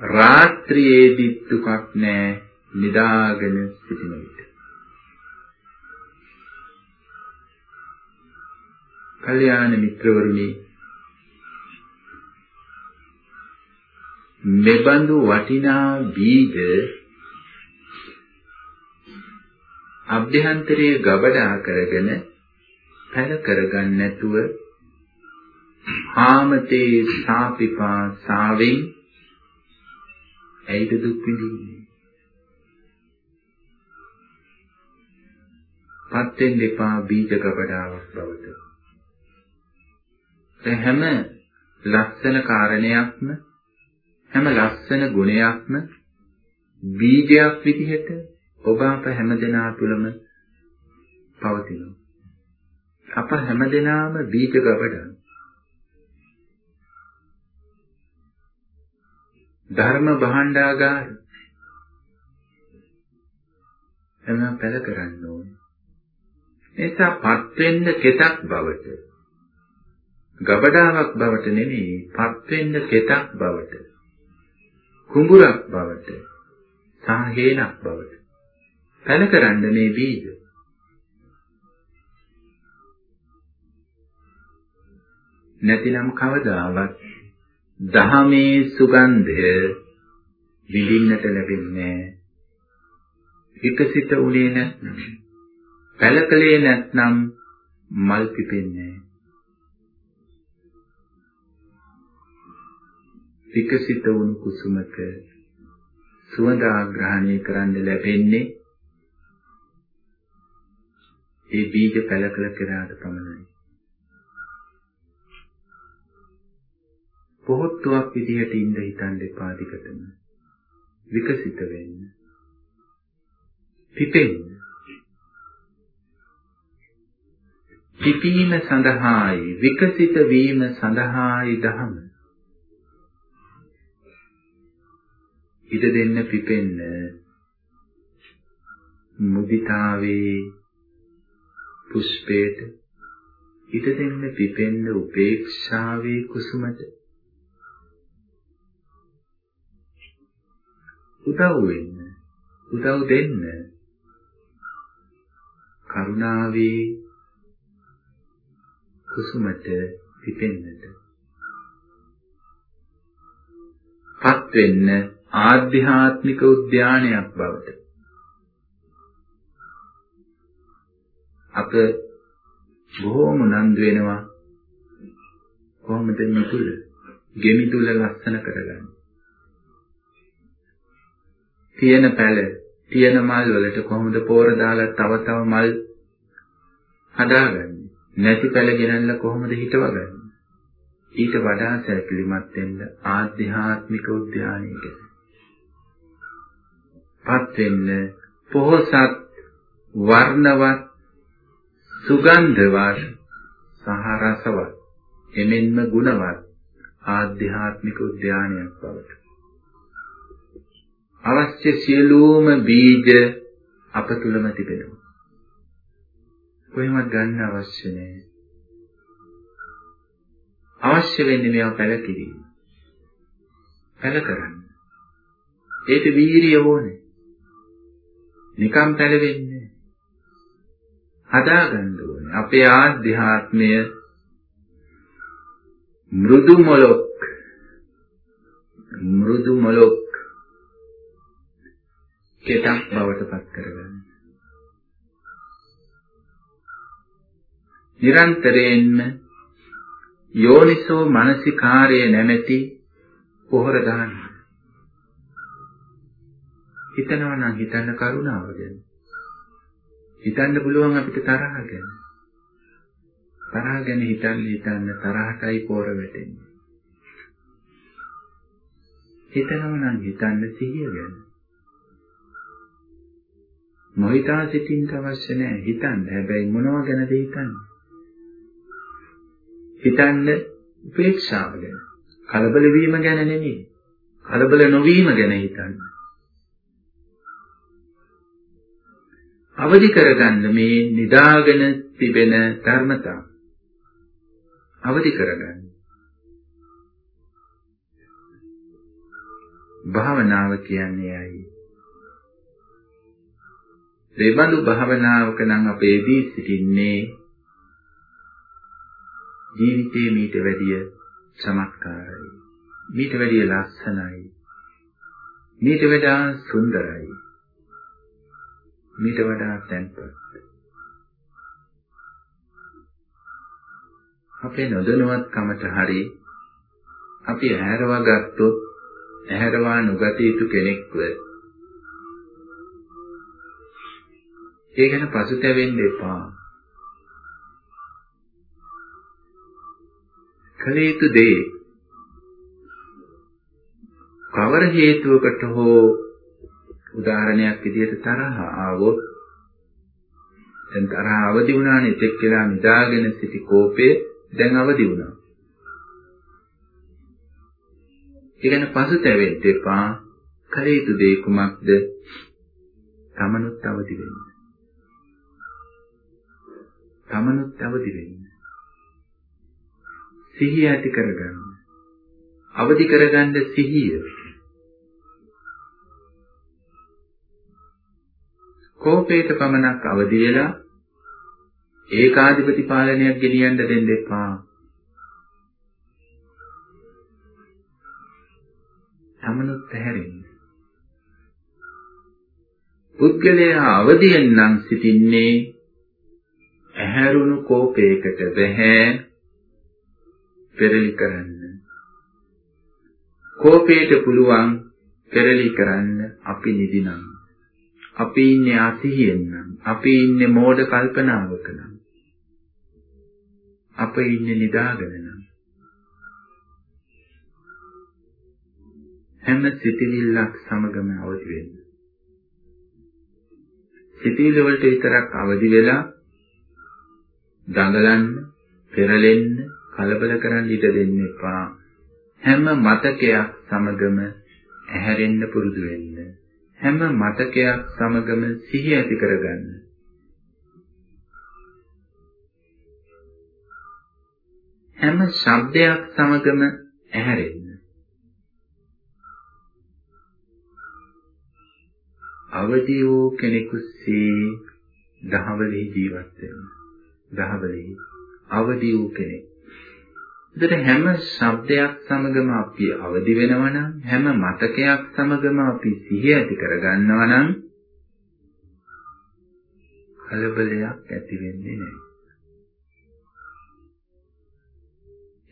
රාත්‍රියේදී දුකක් නැහැ. නිදාගෙන සිටින විට. කල්යාණ මිත්‍රවරුනි මෙබඳු වටිනා බීජ අභ්‍යන්තරයේ ගබඩා කරගෙන පැල කරගන්න නැතුව ආමතේ සාපිපා සාවෙන් ඇයිද දුක් විඳින්නේ? පත්ෙන් දෙපා බීජ ගබඩාවක් බවට. හැම ලක්ෂණ කාරණයක්ම හැම ලස්සන ගුණයක්ම බීජයක් විදිහට ඔබ අප හැමදෙනා තුළම පවතිනවා. අප හැමදෙනාම බීජ ගබඩන්. ධර්ම භාණ්ඩාගාර එම පැල කරන්න ඕනේ. එසා පත් වෙන්න කෙතක් බවට ගබඩාවක් බවට නෙමෙයි පත් වෙන්න කෙතක් බවට කුඹුරක් බවට සහ හේනක් බවට. පැල කරන්න මේ බීජ. නැතිනම් කවදාවත් දහමේ සුගන්ධය විඳින්නට ලැබෙන්නේ විකසිත උනේ නැත්නම් පැලකලේ නැත්නම් මල් පිපෙන්නේ විකසිත වුණු කුසුමක සුවඳ ආග්‍රහණය කරන්න ලැබෙන්නේ ඒ බීජ පැලකල කරාට පමණයි. පොහොත්තුවක් විදිහට ඉඳ හිතන්න එපා දිගටම. විකසිත වෙන්න. පිපෙන්න. පිපීම සඳහායි විකසිත වීම සඳහායි දහම. ඉඩ දෙන්න පිපෙන්න මුදිතාවේ පුෂ්පේට ඉඩ දෙන්න පිපෙන්න උපේක්ෂාවේ කුසුමට උදව් වෙන්න උදව් දෙන්න කරුණාවේ කුසුමට පිපෙන්නට පත් වෙන්න ආධ්‍යාත්මික උද්‍යානයක් බවට අප බොහෝම උනන්දු වෙනවා කොහොමද මිතුල ගෙමිතුල ලස්සන කරගන්නේ තියෙන පැල, තියෙන මල් වලට කොහොමද පෝර දාලා තව තව මල් හදාගන්නේ? නැති පැල ගෙනල්ලා කොහොමද හිටවගන්නේ? ඊට වඩා සැලකිලිමත් වෙන්න ආධ්‍යාත්මික උද්‍යානයකට. පත් වෙන්න පොහොසත් වර්ණවත් සුගන්ධවත් සහ රසවත් එමෙන්ම ගුණවත් ආධ්‍යාත්මික උද්‍යානයක් බවට අවශ්‍ය සියලුම බීජ අප තුලම තිබෙනවා. කොහෙවත් ගන්න අවශ්‍ය නැහැ. අවශ්‍ය වෙන්නේ මේවා පැල කිරීම. පැල කරන්න. ඒක වීරිය ඕනේ. නිකම් පැල වෙන්නේ හදාගන්න ඕනේ. අපේ ආධ්‍යාත්මය මෘදු මොලොක් මෘදු මොලොක් කෙතක් බවට පත් කරගන්න. නිරන්තරයෙන්ම යෝනිසෝ මානසිකාර්යය නැමැති පොහොර දාන්න. හිතනවා නම් හිතන්න කරුණාව ගැන. හිතන්න පුළුවන් අපිට තරහ ගැන. තරහ ගැන හිතන්න හිතන්න තරහටයි පොර වැටෙන්නේ. හිතනවා නම් හිතන්න සිහිය ගැන. නොහිතා සිටින්න අවශ්‍ය නැහැ හිතන්න. හැබැයි මොනව ගැනද හිතන්නේ? හිතන්න උපේක්ෂාව ගැන. කලබල වීම ගැන නෙමෙයි. කලබල නොවීම ගැන හිතන්න. අවදි කරගන්න මේ නිදාගෙන තිබෙන ධර්මතා. අවදි කරගන්න. භාවනාව කියන්නේ ඇයි? දෙබඳු භාවනාවක නම් අපේදී සිටින්නේ ජීවිතේ මීට වැඩිය චමත්කාරයි. මීට වැඩිය ලස්සනයි. මීට වඩා සුන්දරයි. මීට වඩා තැන්පත්. අපේ නොදැනුවත්කමට හරි අපි ඇහැරවා ගත්තොත් ඇහැරවා නොගත යුතු කෙනෙක්ව ඒ ගැන පසුතැවෙන්න එපා. කළ යුතු දේ කවර හේතුවකට හෝ උදාහරණයක් විදිහට තරහ ආවොත් දැන් තරහ අවදි වුණානේ එතෙක් කියලා නිදාගෙන සිටි කෝපය දැන් අවදි වුණා. ඒ ගැන පසුතැවෙන්න එපා. කළ යුතු දේ කුමක්ද? තමනුත් අවදි වෙන්න. තමනුත් අවදි වෙන්න. සිහිය ඇති කරගන්න. අවදි කරගන්න සිහිය. කෝපයට පමණක් අවදි වෙලා ඒකාධිපති පාලනයක් ගෙනියන්න දෙන්න එපා. තමනුත් ඇහැරෙන්න. පුද්ගලයා අවදියෙන් නම් සිටින්නේ ඇහැරුණු කෝපයකට වැහැ පෙරලි කරන්න. කෝපයට පුළුවන් පෙරලි කරන්න අපි නිදිනම්. අපි ඉන්නේ අසිහියෙන් නම්. අපි ඉන්නේ මෝඩ කල්පනාවක නම්. අප ඉන්නේ නිදාගෙන නම්. හැම සිතිවිල්ලක් සමගම අවදි වෙන්න. සිතිවිලි වලට විතරක් අවදි වෙලා දඟලන්න, පෙරලෙන්න, කලබල කරන්න ඉඩ දෙන්න එපා. හැම මතකයක් සමගම ඇහැරෙන්න පුරුදු වෙන්න. හැම මතකයක් සමගම සිහිය ඇති කරගන්න. හැම ශබ්දයක් සමගම ඇහැරෙන්න. අවදි වූ කෙනෙකුසේ දහවලේ ජීවත් වෙන්න. දහවලේ අවදි වූ කෙනෙක්. එතකොට හැම ශබ්දයක් සමගම අපි අවදි වෙනවා නම් හැම මතකයක් සමගම අපි සිහිය ඇති කරගන්නවා නම් කලබලයක් ඇති වෙන්නේ නැහැ.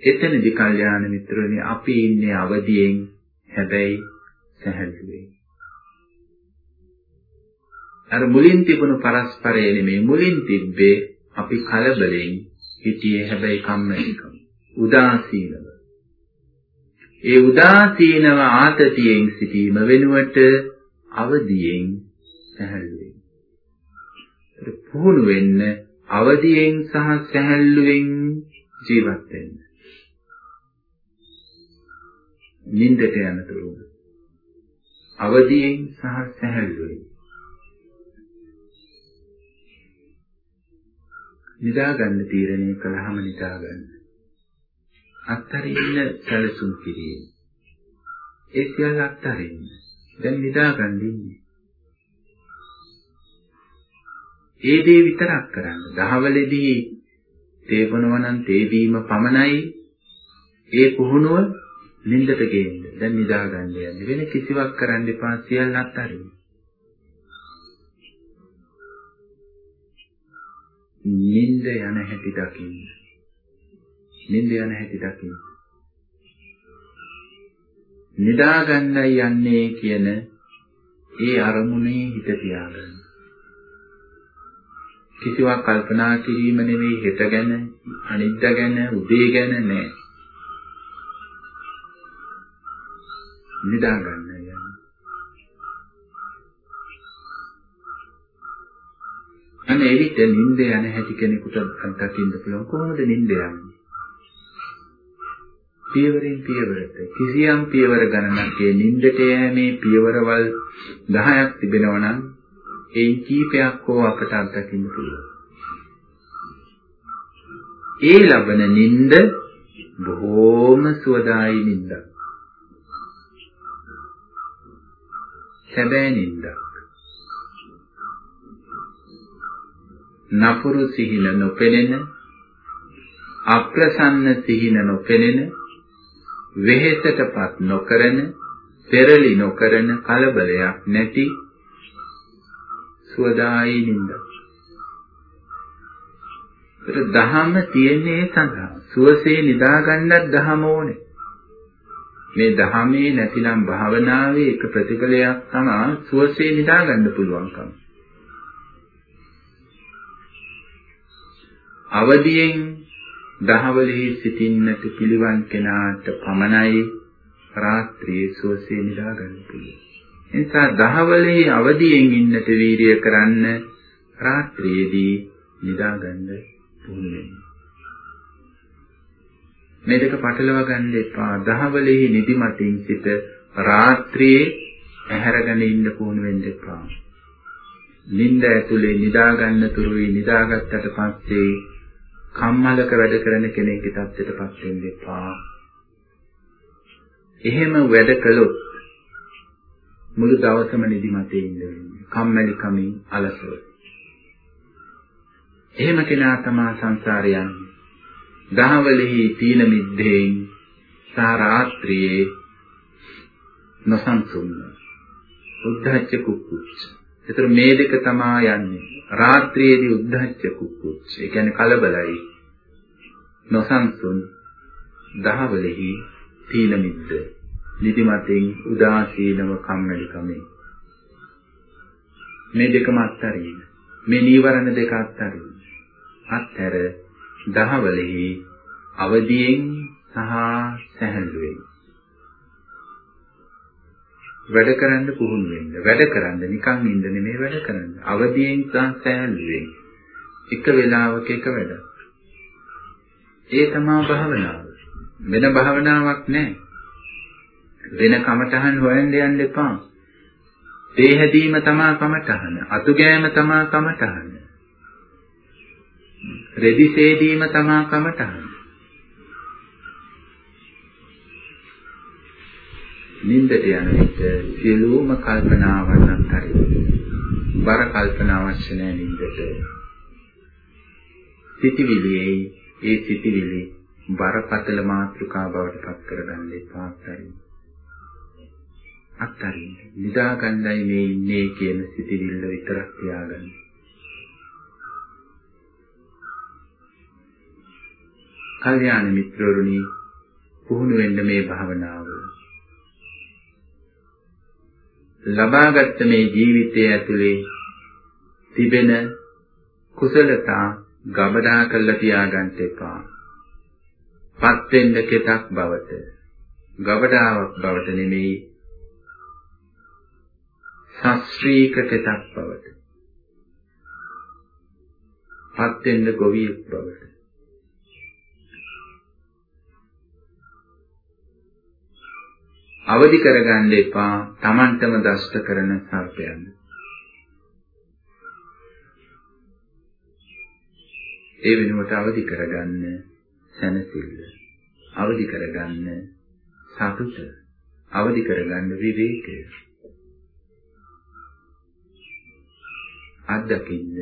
එතනදී කල්යාණ මිත්‍රෝනි අපි ඉන්නේ අවදියෙන් හැබැයි සැහැල්ලුවෙන්. අර මුලින් තිබුණු පරස්පරය නෙමෙයි මුලින් තිබ්බේ අපි කලබලෙන් හිටියේ හැබැයි කම්මැලිකම. උදාසීනව. ඒ උදාසීනව ආතතියෙන් සිටීම වෙනුවට අවදියෙන් සැහැල්ලුවෙන්. පුහුණු වෙන්න අවදියෙන් සහ සැහැල්ලුවෙන් ජීවත් වෙන්න. නින්දට යනතුරු අවදියෙන් සහ සැහැල්ලුවෙන් නිදා ගන්න තීරණය කළාම නිදා ගන්න. අත්තරින්න සැලසුම් කිරීම. ඒ සියල්ල අත්තරින්න. දැන් නිදා ගන්න ඉන්නේ. ඒ දේ විතරක් කරන්න. දහවලේදී තේපනවා නම් තේබීම පමණයි ඒ පුහුණුව නින්දට ගේන්න. දැන් නිදා ගන්න යන්නේ. වෙන කිසිවක් කරන්න එපා සියල්ල අත්තරින්න. නින්ද යන හැටි දකින්න. නින්ද යන හැටි දකින්න. නිදා ගන්නයි යන්නේ කියන ඒ අරමුණේ හිත තියාගන්න. කිසිවක් කල්පනා කිරීම නෙවෙයි හෙට ගැන, අනිද්දා ගැන, උදේ ගැන නෑ. නිදා ගන්න යන්නේ. අන්න එවිට නිින්ද යන හැටි කෙනෙකුට අත්දකින්න පුළුවන් කොහොමද නිින්ද යන්නේ? පියවරෙන් පියවරට කිසියම් පියවර ගණනක් ඒ නිින්දට යෑමේ පියවරවල් 10ක් තිබෙනවා නම් ඒ කීපයක් හෝ අපට අත්දකින්න පුළුවන්. ඒ ලබන නිින්ද බොහෝම සුවදායි නිින්දක්. සැබෑ නිින්දක්. නපුරු සිහින නොපෙනෙන අප්‍රසන්න සිහින නොපෙනෙන වෙහෙසටපත් නොකරන පෙරලි නොකරන කලබලයක් නැති සුවදායි නින්ද. ඒක දහම තියෙන්නේ ඒ සඳහා. සුවසේ නිදා ගන්නත් දහම ඕනේ. මේ දහමේ නැතිනම් භාවනාවේ එක ප්‍රතිඵලයක් තමයි සුවසේ නිදා ගන්න පුළුවන්කම. අවදියෙන් දහවලෙහි සිටින්නට පිළිවන් කෙනාට පමණයි රාත්‍රියේ සුවසේ නිදා ගන්න පුළුවන්. එනිසා දහවලෙහි අවදියෙන් ඉන්නට වීරිය කරන්න රාත්‍රියේදී නිදා ගන්න පුහුණු වෙන්න. මේ දෙක පටලවා ගන්න එපා. දහවලෙහි නිදිමතින් සිට රාත්‍රියේ ඇහැරගෙන ඉන්න පුහුණු වෙන්න එපා. නිින්ද ඇතුලේ නිදා ගන්න තුරුයි නිදාගත්තට පස්සේ කම්මලක වැඩ කරන කෙනෙක්ගේ තත්ත්වයටපත් වෙන්න එපා. එහෙම වැඩ කළොත් මුළු දවසම නිදිමතේ ඉන්න වෙන්නේ. කම්මැලි කමින් අලසව. එහෙම කෙනා තමා සංසාරේ යන්නේ. දහවලෙහි තීන මිද්දේන් සහ රාත්‍රියේ නොසන්සුන්ව. උද්ධච්ච කුක්කුච්ච. ඒතර මේ දෙක තමා යන්නේ. රාත්‍රියේදී උද්ධච්ච කුක්කුච්ච. ඒ කියන්නේ කලබලයි. නොසන්සුන් දහවලෙහි තීන මිද්ද. නිදිමතෙන් උදාසීනව කම්මැලිකමෙන්. මේ දෙකම අත්හරින්න. මේ නීවරණ දෙක අත්හරින්න. අත්හැර දහවලෙහි අවදියෙන් සහ සැහැල්ලුවෙන් වැඩ කරන්න පුහුණු වෙන්න. වැඩ කරන්න නිකන් ඉන්න නෙමෙයි වැඩ කරන්න. අවදියෙන් සහ සැහැල්ලුවෙන් එක වෙලාවක එක වැඩ. ඒ තමයි භාවනාව. වෙන භාවනාවක් නැහැ. වෙන කමටහන් හොයන්න යන්න එපා. තේ හැදීම තමයි කමටහන. අතු ගෑම තමයි කමටහන. රෙදි සේදීම තමයි කමටහන. නින්දට යන විට සියලුම කල්පනාවන් අත්හරින්න. බර කල්පනා අවශ්‍ය නැහැ නින්දට. සිටිවිලියේ ඒ සිටිවිලි බරපතල මාත්‍රිකා බවට පත් කරගන්න එපා අත්හරින්න. අත්හරින්න. නිදා ගන්නයි මේ ඉන්නේ කියන සිටිවිල්ල විතරක් තියාගන්න. කල්යාණ මිත්‍රවරුනි පුහුණු වෙන්න මේ භාවනාව. ලබාගත් මේ ජීවිතය ඇතුලේ තිබෙන කුසලතා ගබඩා කරලා තියාගන්න එපා. පත් වෙන්න කෙතක් බවට ගබඩාවක් බවට නෙමෙයි ශාස්ත්‍රීක කෙතක් බවට පත් වෙන්න ගොවියෙක් බවට අවදි කරගන්න එපා Tamanටම දෂ්ට කරන සර්පයන්. ඒ වෙනුවට අවදි කරගන්න සැනසෙල්ල. අවදි කරගන්න සතුට. අවදි කරගන්න විවේකය. අත්දකින්න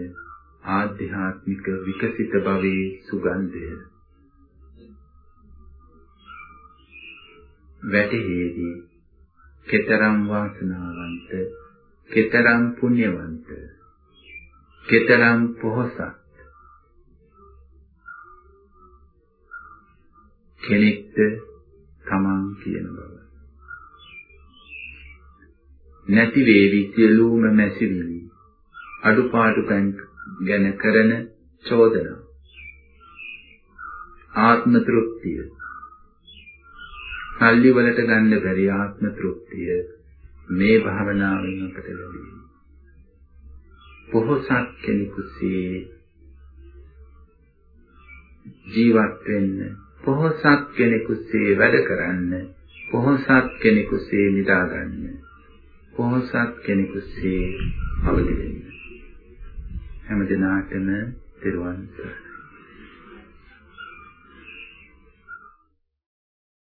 ආධ්‍යාත්මික විකසිත භවයේ සුගන්ධය වැටහේදී කෙතරම් වාසනාවන්ත කෙතරම් පුණ්‍යවන්ත කෙතරම් පොහොසත් කෙනෙක්ද තමන් කියන බව. නැති වේවි සියලුම මැසිවිලි අඩුපාඩු ගැන කරන චෝදනා. ආත්ම තෘප්තිය. සල්ලි වලට ගන්න බැරි ආත්ම තෘප්තිය මේ භාවනාවෙන් අපට ලැබෙනවා. පොහොසත් කෙනෙකුසේ ජීවත් වෙන්න, පොහොසත් කෙනෙකුසේ වැඩ කරන්න, පොහොසත් කෙනෙකුසේ නිදා ගන්න, පොහොසත් කෙනෙකුසේ අවදි වෙන්න. හැම දිනාටම දරුවන් සරණයි.